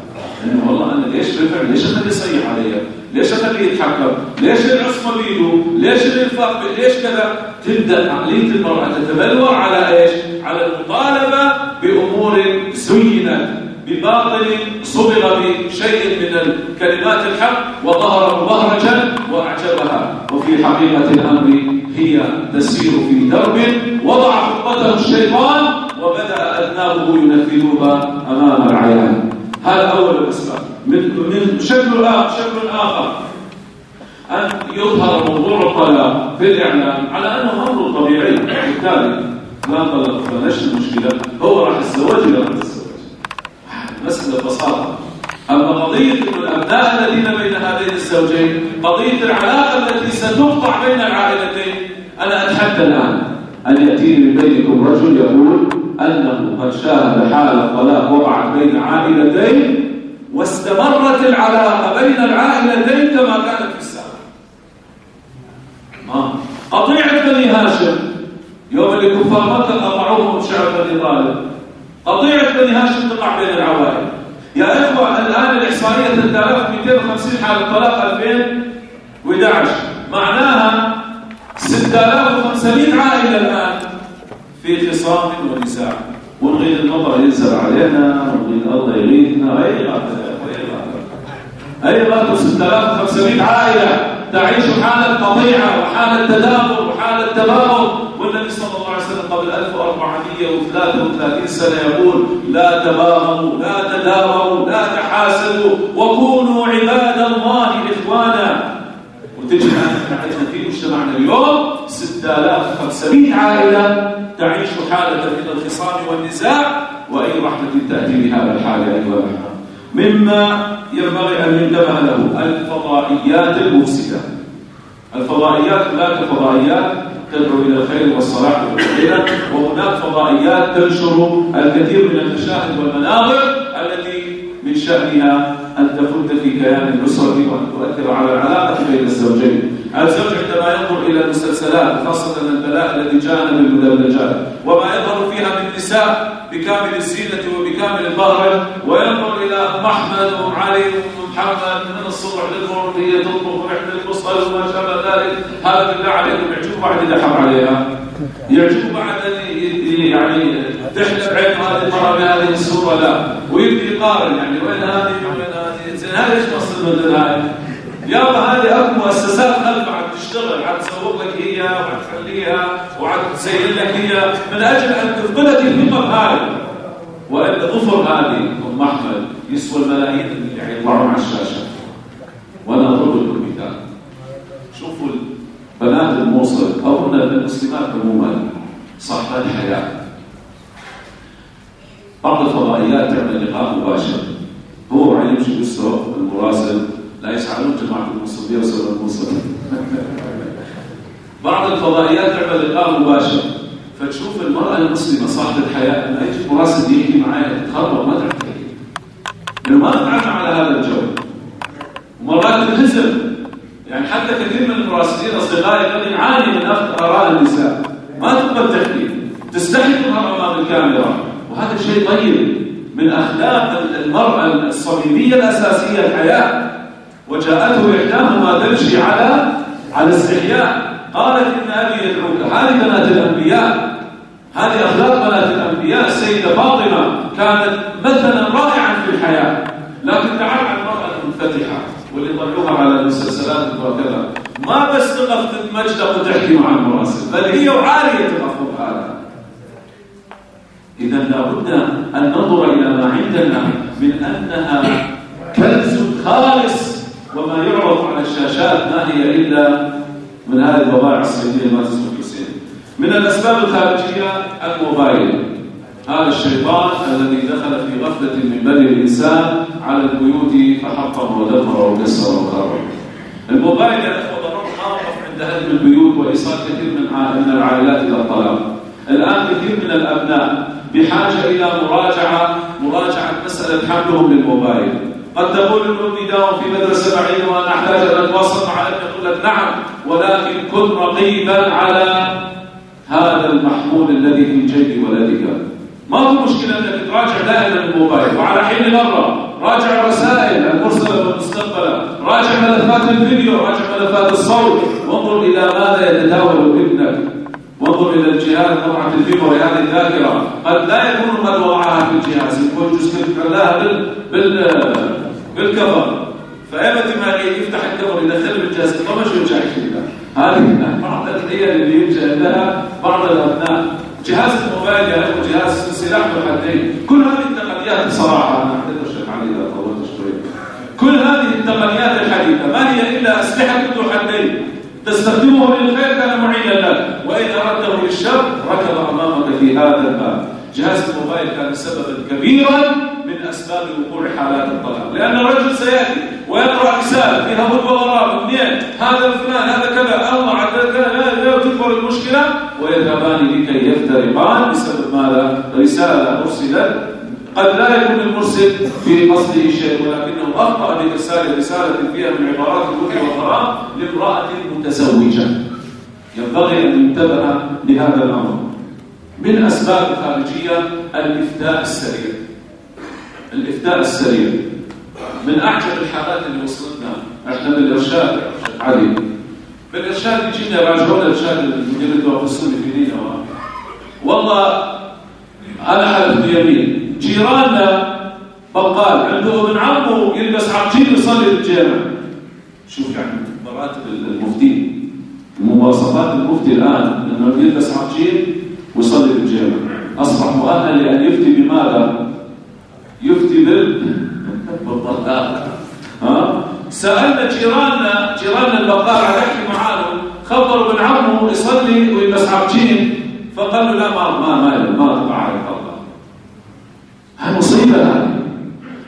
انه والله أنا ليش رفع ليش اخليه يصيح علي؟ ليش اخليه يتحكم؟ ليش العصمه بيده ليش الانفاق ليش كذا؟ تبدأ عقليه المرأة تتبلور على إيش؟ على المطالبة بأمور زينت بباطل صبغ بشيء من الكلمات الحق وظهر مبهرجا وأعجبها. وفي حقيقة الأمر هي تسير في درب وضع خطته الشيطان وبدأ أذنابه ينفذوها أمام العيان. هذا أول الأسباب من من شكل شكل آخر أن يظهر موضوع الطلاق في الإعلام على أنه أمر طبيعي. بالتالي لا طلق فلاش المشكلة هو راح الزواج ولا راح الزواج مسألة ببساطة أما قضية الأبناء الذين بين هذين الزوجين قضية العلاقة التي ستقطع بين العائلتين أنا أتحدى الآن. أن يأتيني من بينكم رجل يقول أنه قد شاهد حالة طلاق وقعت بين عائلتين واستمرت العلاقة بين العائلتين كما كانت في السابق. قطيعة بني هاشم يوم اللي كفار مكة قطعوهم بشعب بني طالب. قطيعة بني هاشم تقع بين العوائل. يا إخوة الآن الإحصائية 3250 حالة طلاق 2011 معناها 6500 عائلة الآن خصام ونساء. ونغيد المطر ينزل علينا ونغيد الله يغيثنا أي أي غاثة 6500 عائلة تعيش حالة قطيعة وحالة تدابر وحالة تباغض والنبي صلى الله عليه وسلم قبل 1433 سنة يقول لا تباغضوا لا تدابروا لا تحاسدوا وكونوا عباد الله إخوانا. وتجد عندنا في مجتمعنا اليوم 6500 عائلة تعيش حالة من الخصام والنزاع وأي رحمة تأتي بهذا الحال أيها الأحباب. مما ينبغي أن ينتبه له الفضائيات المفسدة. الفضائيات هناك فضائيات تدعو إلى الخير والصلاح والفضيلة وهناك فضائيات تنشر الكثير من المشاهد والمناظر التي من شأنها أن تفت في كيان الأسرة وأن تؤثر على العلاقة بين الزوجين. الزوج عندما ينظر إلى المسلسلات خاصة البلاء الذي جاءنا بالمدبلجات وما يظهر فيها من نساء بكامل الزينة وبكامل البهرج وينظر إلى أم أحمد وأم علي وأم محمد من الصبح للغرب هي تطبخ ونحن البصل وما شابه ذلك. هذا بالله عليكم بعد إذا حب عليها. يعجبه بعد يعني تحلم عين هذه المرأة بهذه الصورة لا. ويبدي يقارن يعني وين هذه وين هذه؟ زين هذه إيش من هذه يابا هذه اكو مؤسسات خلف عم تشتغل عم تسوق لك هي وعم تخليها وعم تزين لك هي. من أجل أن تفقدك الهمم هذه والا ظفر هذه أم أحمد يسوى الملايين اللي يطلعون على الشاشة. وأنا أضرب لكم مثال. شوفوا بنات الموصل أو المسلمات عموما صاحبات حياه بعض الفضائيات تعمل لقاء مباشر هو وعلي بالسوق المراسل لا يسعلون جماعة الموصل يوصل الموصل. بعض الفضائيات تعمل لقاء مباشر فتشوف المرأة المسلمة صاحبة حياة لما يجي مراسل يحكي معايا تتخرب ما تحكي. لأنه ما تعرف على هذا الجو. ومرات تنهزم يعني حتى كثير من المراسلين أصدقائي قد يعاني من أخذ آراء النساء ما تقدر تحكي تستحي تظهر أمام الكاميرا. وهذا شيء طيب من أخلاق المرأة الصميمية الأساسية الحياة. وجاءته إحداهما تمشي على على استحياء. قالت إن أبي يدعوك هذه بنات الأنبياء. هذه أخلاق بنات الأنبياء. السيدة فاطمة كانت مثلا رائعا في الحياة. لكن تعال عن المرأة المنفتحة واللي طلعوها على المسلسلات وكذا ما بس تقف تتمجد وتحكي مع المراسل بل هي وعالية الأخذ هذا. إذا لابد أن ننظر إلى ما عندنا من أنها كنز خالص وما يعرض على الشاشات ما هي إلا من هذه البضائع الصينية ما تسمى الحسين من الأسباب الخارجية الموبايل. هذا الشيطان الذي دخل في غفلة من بني الإنسان على البيوت فحطم ودمر وكسر وخرب الموبايل يا إخوة ضرر خاطف عند هدم البيوت وإيصال كثير من العائلات إلى الطلاق. الآن كثير من الأبناء بحاجة إلى مراجعة مراجعة مسألة حملهم للموبايل قد تقول ابني داوم في مدرسة بعيدة وأنا أحتاج أن أتواصل مع أبني أقول لك نعم ولكن كن رقيبا على هذا المحمول الذي في جيب ولدك. ما في مشكله أنك تراجع دائما الموبايل؟ وعلى حين مرة راجع الرسائل المرسلة والمستقبلة راجع ملفات الفيديو راجع ملفات الصوت. وانظر إلى ماذا يتداول ابنك. وانظر إلى الجهاز طبعا الفيموري هذه الذاكرة. قد لا يكون قد وضعها في الجهاز يكون جزء خلاها بال بال بالكفر. فايمتى ما يفتح الكفر يدخله بالجهاز طبعا شو يرجع هذه بعض الحيل اللي يلجا لها بعض الأبناء. جهاز الموبايل يا اخوه جهاز سلاح ذو حدين. كل هذه التقنيات بصراحة أنا اعتذر شيخ علي إذا طولت شوي. كل هذه التقنيات الحديثة ما هي إلا أسلحة ذو حدين؟ تستخدمه للخير كان معينا لك وان أردته للشر ركض أمامك في هذا الباب. جهاز الموبايل كان سببا كبيرا من أسباب وقوع حالات الطلاق. لأن الرجل سيأتي ويقرأ رسالة فيها هو وراء منين؟ هذا فلان هذا كذا. الله عدل وتكبر المشكلة. ويذهبان لكي يفترقان بسبب ماذا؟ رسالة ارسلت قد لا يكون المرسل في قصده شيء ولكنه أخطأ برساله رسالة فيها من عبارات الكفر والحرام لامرأة متزوجة. ينبغي أن ينتبه لهذا الأمر. من أسباب الخارجيه الإفتاء السريع. الافتاء السريع. من أعجب الحالات اللي وصلتنا إحنا بالارشاد علي. بالإرشاد يجينا يراجعون الإرشاد المدير التوافقسوني في نينوى والله أنا حلفت يمين جيراننا بقال عنده ابن عمه يلبس عقجين يصلي بالجامع شوف يعني مراتب المفتي. مواصفات المفتي الآن إنه يلبس عقجين ويصلي بالجامع أصبح مؤهل لأن يفتي بماذا؟ يفتي بال بالطلاق ها؟ سألنا جيراننا جيراننا البقال على يحكي معانا خبروا ابن عمه يصلي ويلبس عقجين فقال له لا ما ما ما ما على الله. هاي مصيبة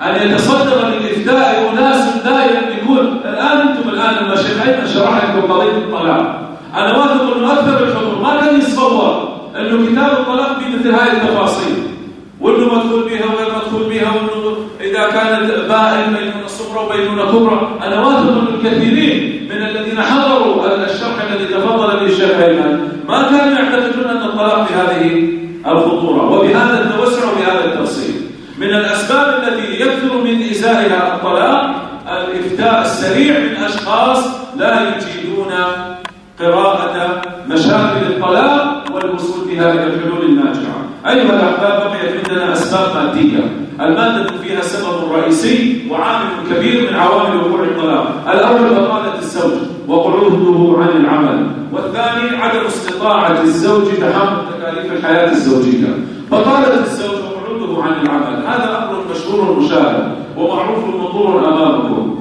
هذه أن يتصدر للافتاء أناس دائما يقول الآن أنتم الآن المشايخين شرح لكم قضيه الطلاق. أنا واثق أنه أكثر الحضور ما كان يتصور أنه كتاب الطلاق فيه مثل هذه التفاصيل وأنه مدخول بها مدخول بها وانه إذا كانت بائن بينونه صغرى وبينونه كبرى. أنا واثق ان الكثيرين من الذين حضروا الشرح الذي تفضل به الشيخ أيمن. ما كانوا يعتقدون أن الطلاق بهذه الخطورة وبهذا التوسع وبهذا التفصيل. من الأسباب التي يكثر من إزائها الطلاق الإفتاء السريع من أشخاص لا يجيدون قراءة مشاكل الطلاق والوصول بها إلى الحلول الناجعه أيها الأحباب بقيت عندنا أسباب مادية. المادة فيها سبب رئيسي وعامل كبير من عوامل وقوع الطلاق الأول بطالة الزوج وقعوده عن العمل. والثاني عدم استطاعة الزوج تحمل تكاليف الحياة الزوجية. بطالة الزوج وقعوده عن العمل. هذا أمر مشهور مشاهد ومعروف مطور أمامكم.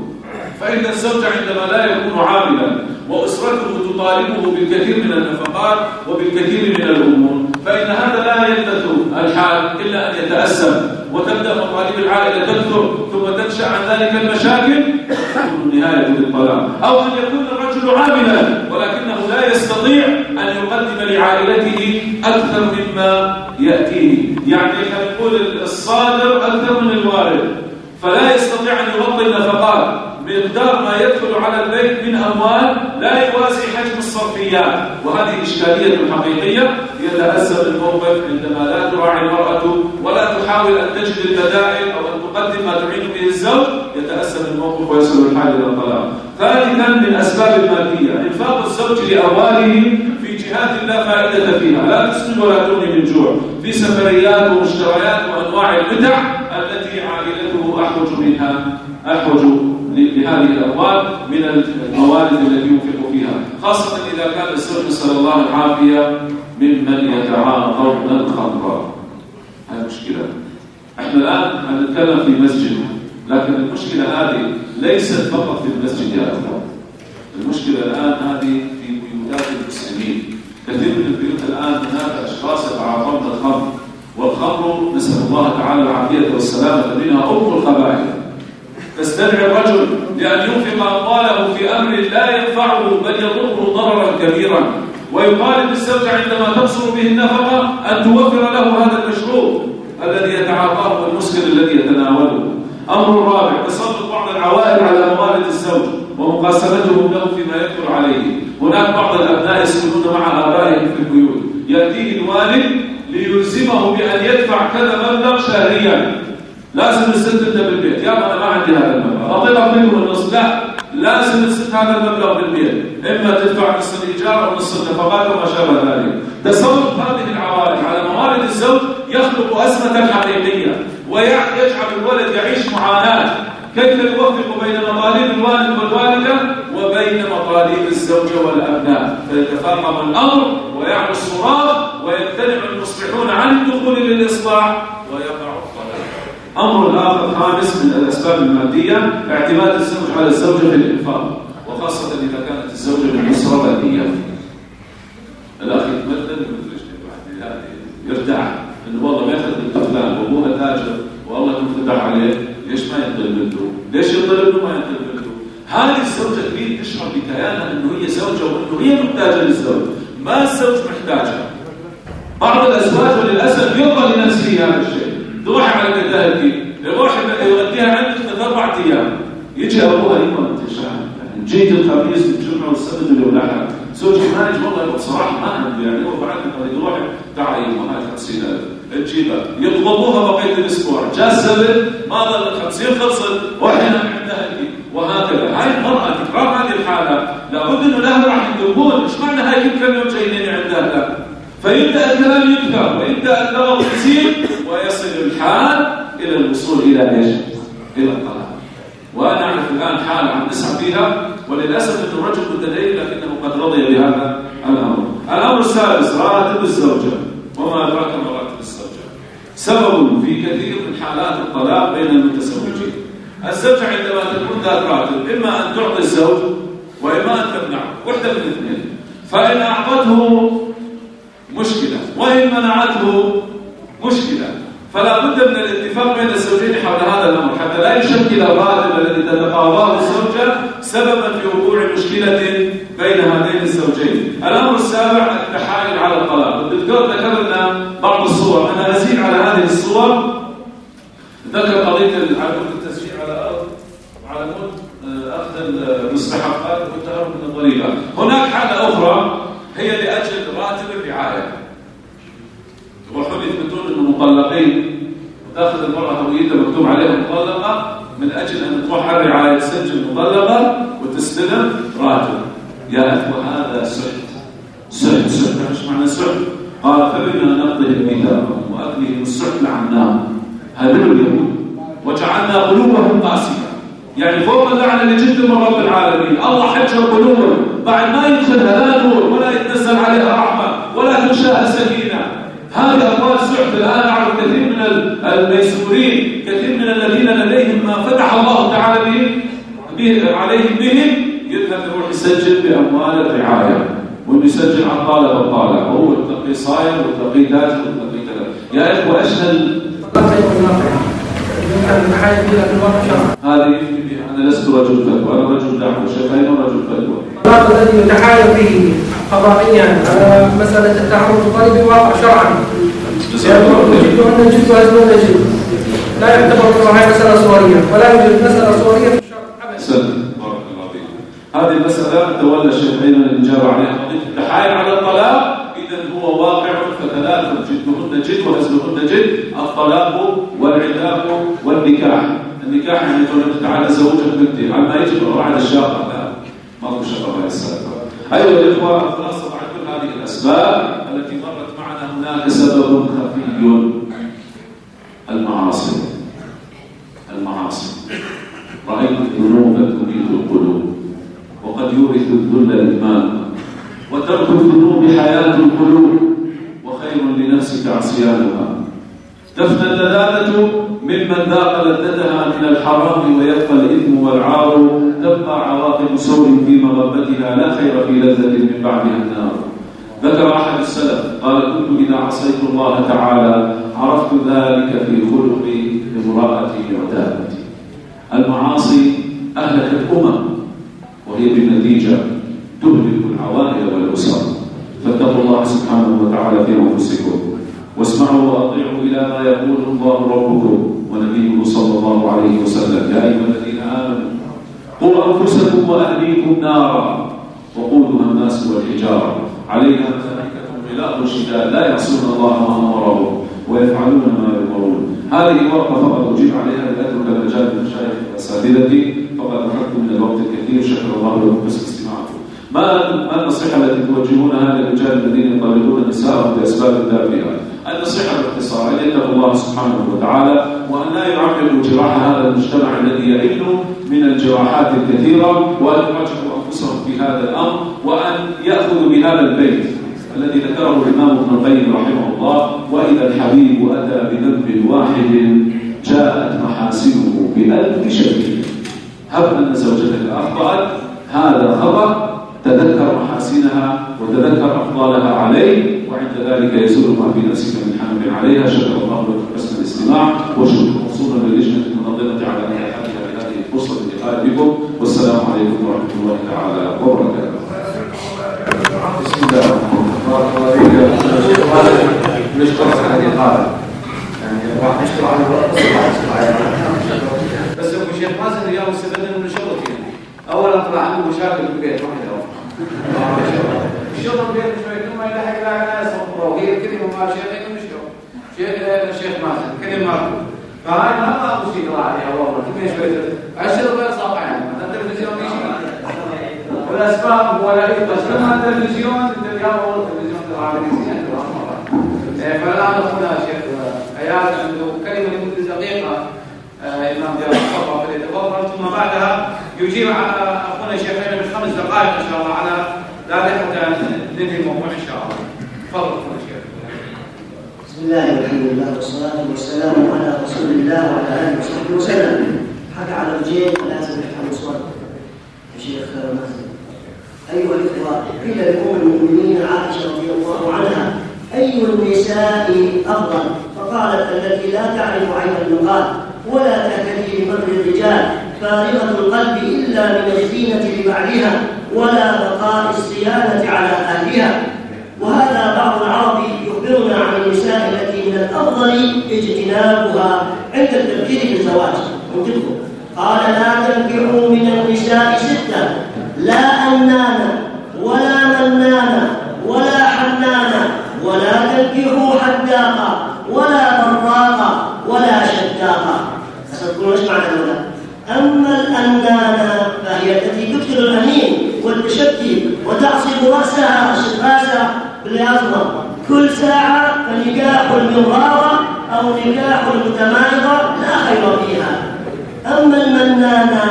فإن الزوج عندما لا يكون عاملا وأسرته تطالبه بالكثير من النفقات وبالكثير من الأمور فإن هذا لا يلبث الحال إلا أن يتأسم وتبدأ مطالب العائلة تكثر ثم تنشأ عن ذلك المشاكل تكون النهاية بالطلاق أو أن يكون الرجل عاملا ولكنه لا يستطيع أن يقدم لعائلته أكثر مما يأتيه. يعني نقول الصادر أكثر من الوارد فلا يستطيع أن يغطي النفقات. مقدار ما يدخل على البيت من أموال لا يوازي حجم الصرفيات. وهذه إشكالية حقيقية يتأثر الموقف عندما لا تراعي المرأة ولا تحاول أن تجد البدائل أو أن تقدم ما تعين به الزوج. يتأثر الموقف ويصل الحال إلى الطلاق. ثالثا من أسباب المادية إنفاق الزوج لأمواله في جهات لا فائدة فيها لا تسمن ولا تغني من جوع. في سفريات ومشتريات وأنواع المتع التي عائلته أحوج منها أحوج لهذه الأموال من الموارد التي ينفق فيها خاصة إذا كان الزوج نسأل الله العافية ممن يتعاطون الخمر. هذه مشكلة. إحنا الآن هنتكلم في مسجد لكن المشكلة هذه ليست فقط في المسجد يا أخوان. المشكلة الآن هذه في بيوتات المسلمين. كثير من البيوت الآن هناك أشخاص يتعاطون الخمر والخمر نسأل الله تعالى العافية والسلامة منها أم الخبائث تستدعي الرجل لأن ينفق أمواله في أمر لا ينفعه بل يضره ضررا كبيرا. ويطالب الزوجة عندما تبصر به النفقة أن توفر له هذا المشروب الذي يتعاطاه والمسكر الذي يتناوله. أمر رابع تسلط بعض العوائل على موارد الزوج ومقاسمتهم له فيما يكثر عليه. هناك بعض الأبناء يسكنون مع آبائهم في البيوت. يأتيه الوالد ليلزمه بأن يدفع كذا مبلغ شهريا. لازم الست تبدا بالبيت. يا أنا ما عندي هذا المبلغ. أعطيك منه النص لا لازم الست هذا المبلغ بالبيت. إما تدفع نص الإيجار أو نص النفقات وما شابه ذلك. تسلط هذه العوائل على موارد الزوج يخلق أزمة حقيقية ويجعل الولد يعيش معاناة. كيف يوفق بين مطالب الوالد والوالدة؟ وبين مطالب الزوجه والأبناء. فيتفاقم الأمر ويعلو الصراخ ويمتنع المصلحون عن الدخول للاصلاح ويقع أمر آخر خامس من الأسباب المادية اعتماد الزوج على الزوجة في الإنفاق. قضائيا على مسألة التعرض الطالب واقع شرعا. نجد أن نجد وأزمون نجد. لا يعتبر هذه مسألة صورية ولا يوجد مسألة صورية في الشرع أبدا. بارك الله فيك. هذه المسألة تولى الشيخ أيمن الإجابة عليها قضية التحايل على الطلاق إذا هو واقع فثلاث جدهن جد وهزلهن جد الطلاق والعتاق والنكاح. النكاح يعني تقول تعالى زوجك بنتي على ما يجب بعد الشاقة. لا ما هو شقة بعد السابقة أيها الإخوة هذه الأسباب التي مرت معنا هناك سبب خفي المعاصي. المعاصي. رأيت الذنوب تميت القلوب وقد يورث الذل إدمان وترك الذنوب حياة القلوب وخير لنفسك عصيانها. تفنى اللذاذة ممن ذاق لذتها من الحرام ويبقى الإثم والعار تبقى عواقب سوء في مغبتها لا خير في لذة من بعدها النار. ذكر أحد السلف قال كنت إذا عصيت الله تعالى عرفت ذلك في خلق امرأتي ودابتي المعاصي أهلكت أمم وهي بالنتيجة تهلك العوائل والأسر. سبحانه وتعالى في أنفسكم واسمعوا وأطيعوا إلى ما يقول الله ربكم ونبيه صلى الله عليه وسلم. يا أيها الذين آمنوا قوا أنفسكم وأهليكم نارا وقودها الناس والحجارة. عليها ملائكة غلاظ شداد لا يعصون الله ما أمرهم ويفعلون ما يؤمرون. هذه ورقة فقط أجيب عليها لأترك مجال المشايخ أساتذتي فقد أخذت من الوقت الكثير. شكر الله لكم بس استماعكم. ما ما النصيحة التي توجهونها للرجال الذين يطالبون نساءهم بأسباب دافئة؟ النصيحة باختصار أن يتقوا الله سبحانه وتعالى وأن لا يعملوا جراح هذا المجتمع الذي يئن من الجراحات الكثيرة. وأن يراجعوا أنفسهم هذا الأمر وأن يأخذوا بهذا البيت الذي ذكره الإمام ابن القيم رحمه الله وإذا الحبيب أتى بذنب واحد جاءت محاسنه بألف شكل هب أن زوجتك أخطأت هذا خطأ تذكر محاسنها وتذكر أفضالها عليه وعند ذلك يزول ما في نفسك من حمل عليها. شكر الله لكم حسن الاستماع وشكر موصولا للجنة الفرصة اللقاء بكم والسلام عليكم ورحمة الله تعالى وبركاته. بسم الله الرحمن الرحيم. بارك الله نشكر على القاعده يعني على بس أبو شيخ مازن اليوم استفدنا من شغلك يعني. اولا طلع عنده مشاكل في البيت الشغل البيت شوي ما يلحق لا ناس وهي كلمة ما شيخ مشكله شيخ مازن ماركو فهاي ما أبو شيء عليها والله. كل شوي عشر غير صاقع يعني التلفزيون يشتغل والأسباب ولا بس لما التلفزيون اليوم والله التلفزيون ترى عامل فالان اخونا شيخ. اياد عنده كلمة لمده دقيقه إمام ديار الصفا فليتفضل ثم بعدها يجيب على أخونا الشيخ من خمس دقائق إن شاء الله على ذلك حتى ننهي الموضوع ان شاء الله. تفضل. بسم الله والحمد لله والصلاة والسلام على رسول الله وعلى آله وصحبه وسلم. حكى على الرجال لازم نفهم صوت الشيخ مازن أيها الإخوة قيل لأم المؤمنين عائشة رضي الله عنها أي النساء أفضل؟ فقالت التي لا تعرف عين النقاد ولا تهتدي بمر الرجال فارغة القلب إلا من الزينة لبعلها ولا بقاء الصيانة على أهلها. وهذا بعض العرب يخبرنا عن النساء الأفضل اجتنابها عند التفكير في الزواج. انتبهوا قال لا تنكحوا من النساء سته لا انانا ولا منانا ولا حنانا ولا تنكحوا حداقا ولا براقا ولا شداقا ستقولون إيش معنى أما الانانا فهي التي تكثر الانين والتشتت وتعصب رأسها راسها بالياصمه كل ساعة فنكاح المراره أو نكاح المتمايضة لا خير فيها. أما المنانه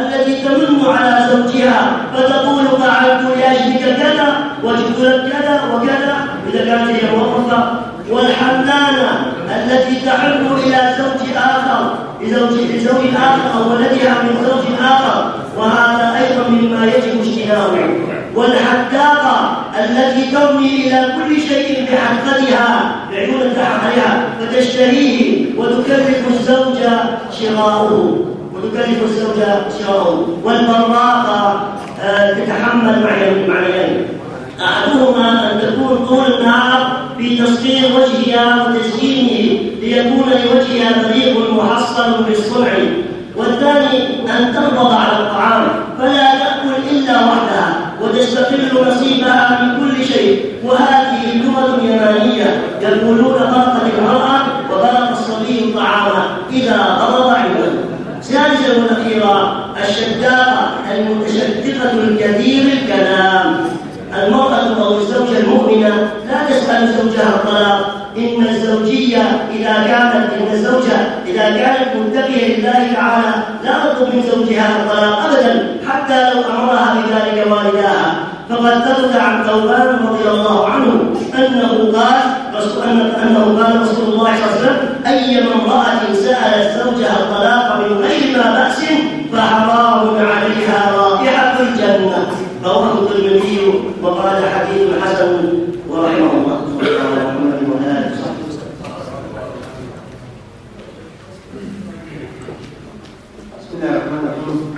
التي تمن على زوجها فتقول فعلت لاجلك كذا وجدت لك كذا وكذا إذا كانت هي موظفة. والحنانه التي تحن إلى زوج آخر لزوج لزوج آخر أو ولدها من زوج آخر. وهذا أيضا مما يجب اجتنابه والحداقة التي ترمي إلى كل شيء بحدقتها بعيون عليها فتشتريه وتكلف الزوج شراؤه وتكلف الزوج شراؤه. والبراقه آه، تتحمل معنيين أحدهما أن تكون طول النهار في تصوير وجهها وتزيينه ليكون لوجهها طريق محصن بالصنع والثاني أن تربض على الطعام فلا تأكل إلا وحدها. وتستقل نصيبها من كل شيء. وهذه لغة يمانيه يقولون برقت المرأة وبرق الصبي الطعام إذا غضب عبده ثالثا وأخيرا الشداقة المتشدقة الكثير الكلام. المرأة أو الزوجة المؤمنة لا تسأل زوجها الطلاق. إن الزوجية إذا كانت إن الزوجة إذا كانت متقية لله تعالى لا تطلب من زوجها الطلاق أبدا حتى لو أمرها بذلك والداها. فقد ثبت عن ثوبان رضي الله عنه أنه قال أنه قال رسول الله صلى الله عليه وسلم أيما امرأة سألت زوجها الطلاق من غير ما بأس فحرام عليها رائحة الجنة. رواه الترمذي وقال حديث حسن ورحمه الله صلى الله عليه وسلم وعلى اله وصحبه بسم الله الرحمن الرحيم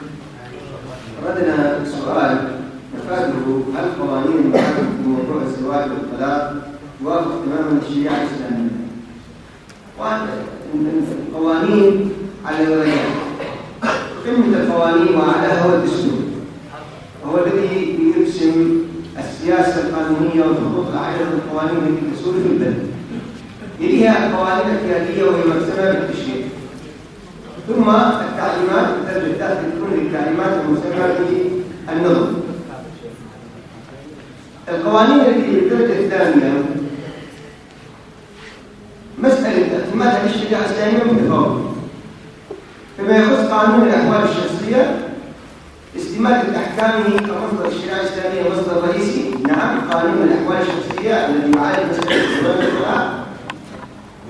أردنا سؤال مفاده هل قوانين المحاكم في موضوع الزواج والطلاق توافق تماما الشريعة الإسلامية؟ القوانين على الرجال قمه القوانين واعلاها هو الدستور وهو الذي يرسم السياسة القانونية والخطوط العريضه للقوانين التي تسود في البلد. يليها القوانين القياديه وهي مقسمه بالتشريع. ثم التعليمات تأتي تكون التعليمات المسمى بالنظم القوانين التي في الدرجة الثانية مسألة اعتمادها للشريعة الإسلامية متفاوتة فيما يخص قانون الأحوال الشخصية استمادة أحكامه كمصدر الشريعة الإسلامية مصدر رئيسي نعم قانون الأحوال الشخصية الذي يعالج مسألة والطلاق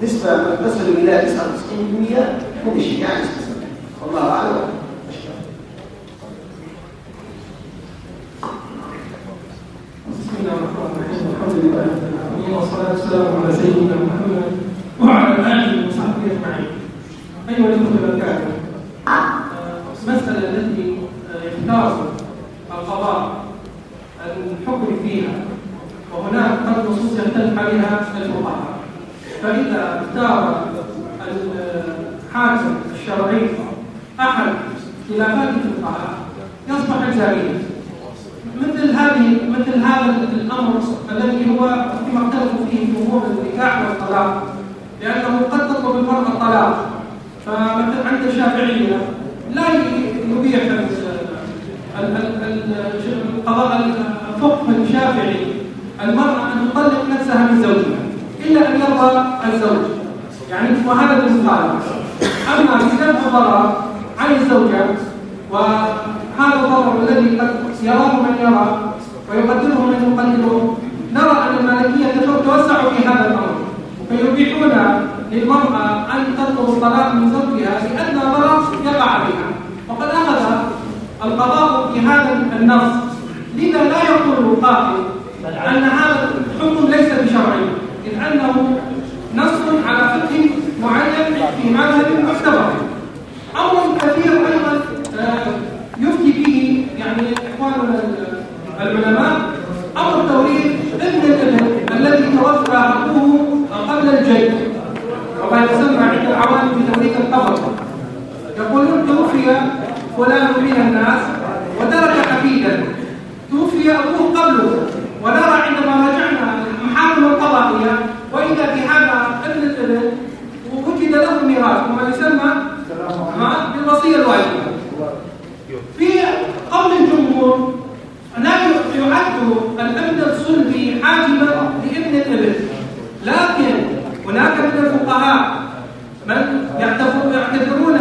نسبة تصل إلى 99% من الشريعة الإسلامية. والله أعلم بسم الله الرحمن الرحيم الحمد لله رب العالمين والصلاة والسلام على سيدنا محمد وعلى آله وصحبه أجمعين. أيها الأخوة الأكارم المسألة التي يختار القضاء الحكم فيها وهناك قد نصوص يختلف عليها الفقهاء. فإذا اختار الحاكم الشرعي أحد خلافات الفقهاء يصبح إلزاميا مثل هذه مثل هذا الأمر الذي هو فيما اختلفوا فيه في امور النكاح والطلاق. لأنه قد تطلب المرأة الطلاق. فمثل عند الشافعية لا يبيح القضاء الفقه الشافعي. المرأة أن تطلق نفسها من زوجها إلا أن يرضى الزوج. يعني وهذا المخالف أما دفع ضرر عن الزوجة وهذا الضرر الذي قد يراه من يرى ويقدره من يقدره. نرى أن المالكيه توسع في هذا الأمر فيبيحون للمرأة أن تطلب الطلاق من زوجها لأن ضرر يقع بها. وقد أخذ القضاء في هذا النص. لذا لا يقول القائل أن هذا الحكم ليس بشرعي إذ أنه نص على فقه معين في مذهب معتبر أمر كثير أيضا يفتي به يعني اخواننا العلماء أمر توريث ابن الابن الذي توفى أبوه قبل الجيش وما يسمى عند العوام بتوريث القبر. يقولون توفي فلان من الناس وترك حفيدا توفي أبوه قبله ونرى عندما رجعنا المحاكم القضائية واذا بهذا ابن الابن وجد له ميراث وما يسمى بالوصية الواجبة. في قول الجمهور لا يعد الابن الصلبي حاجبا لابن الابن لكن هناك من الفقهاء من يعتبرون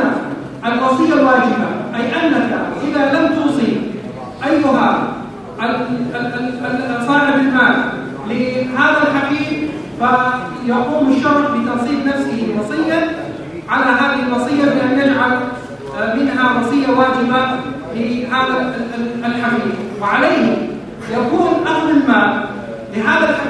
الوصيه الواجبه أي أنك إذا لم توصي أيها صاحب المال لهذا الحفيد فيقوم الشرع بتنصيب نفسه وصيا على هذه الوصية بأن يجعل منها وصية واجبة لهذا الحفيد وعليه يكون أخذ المال لهذا الحفيد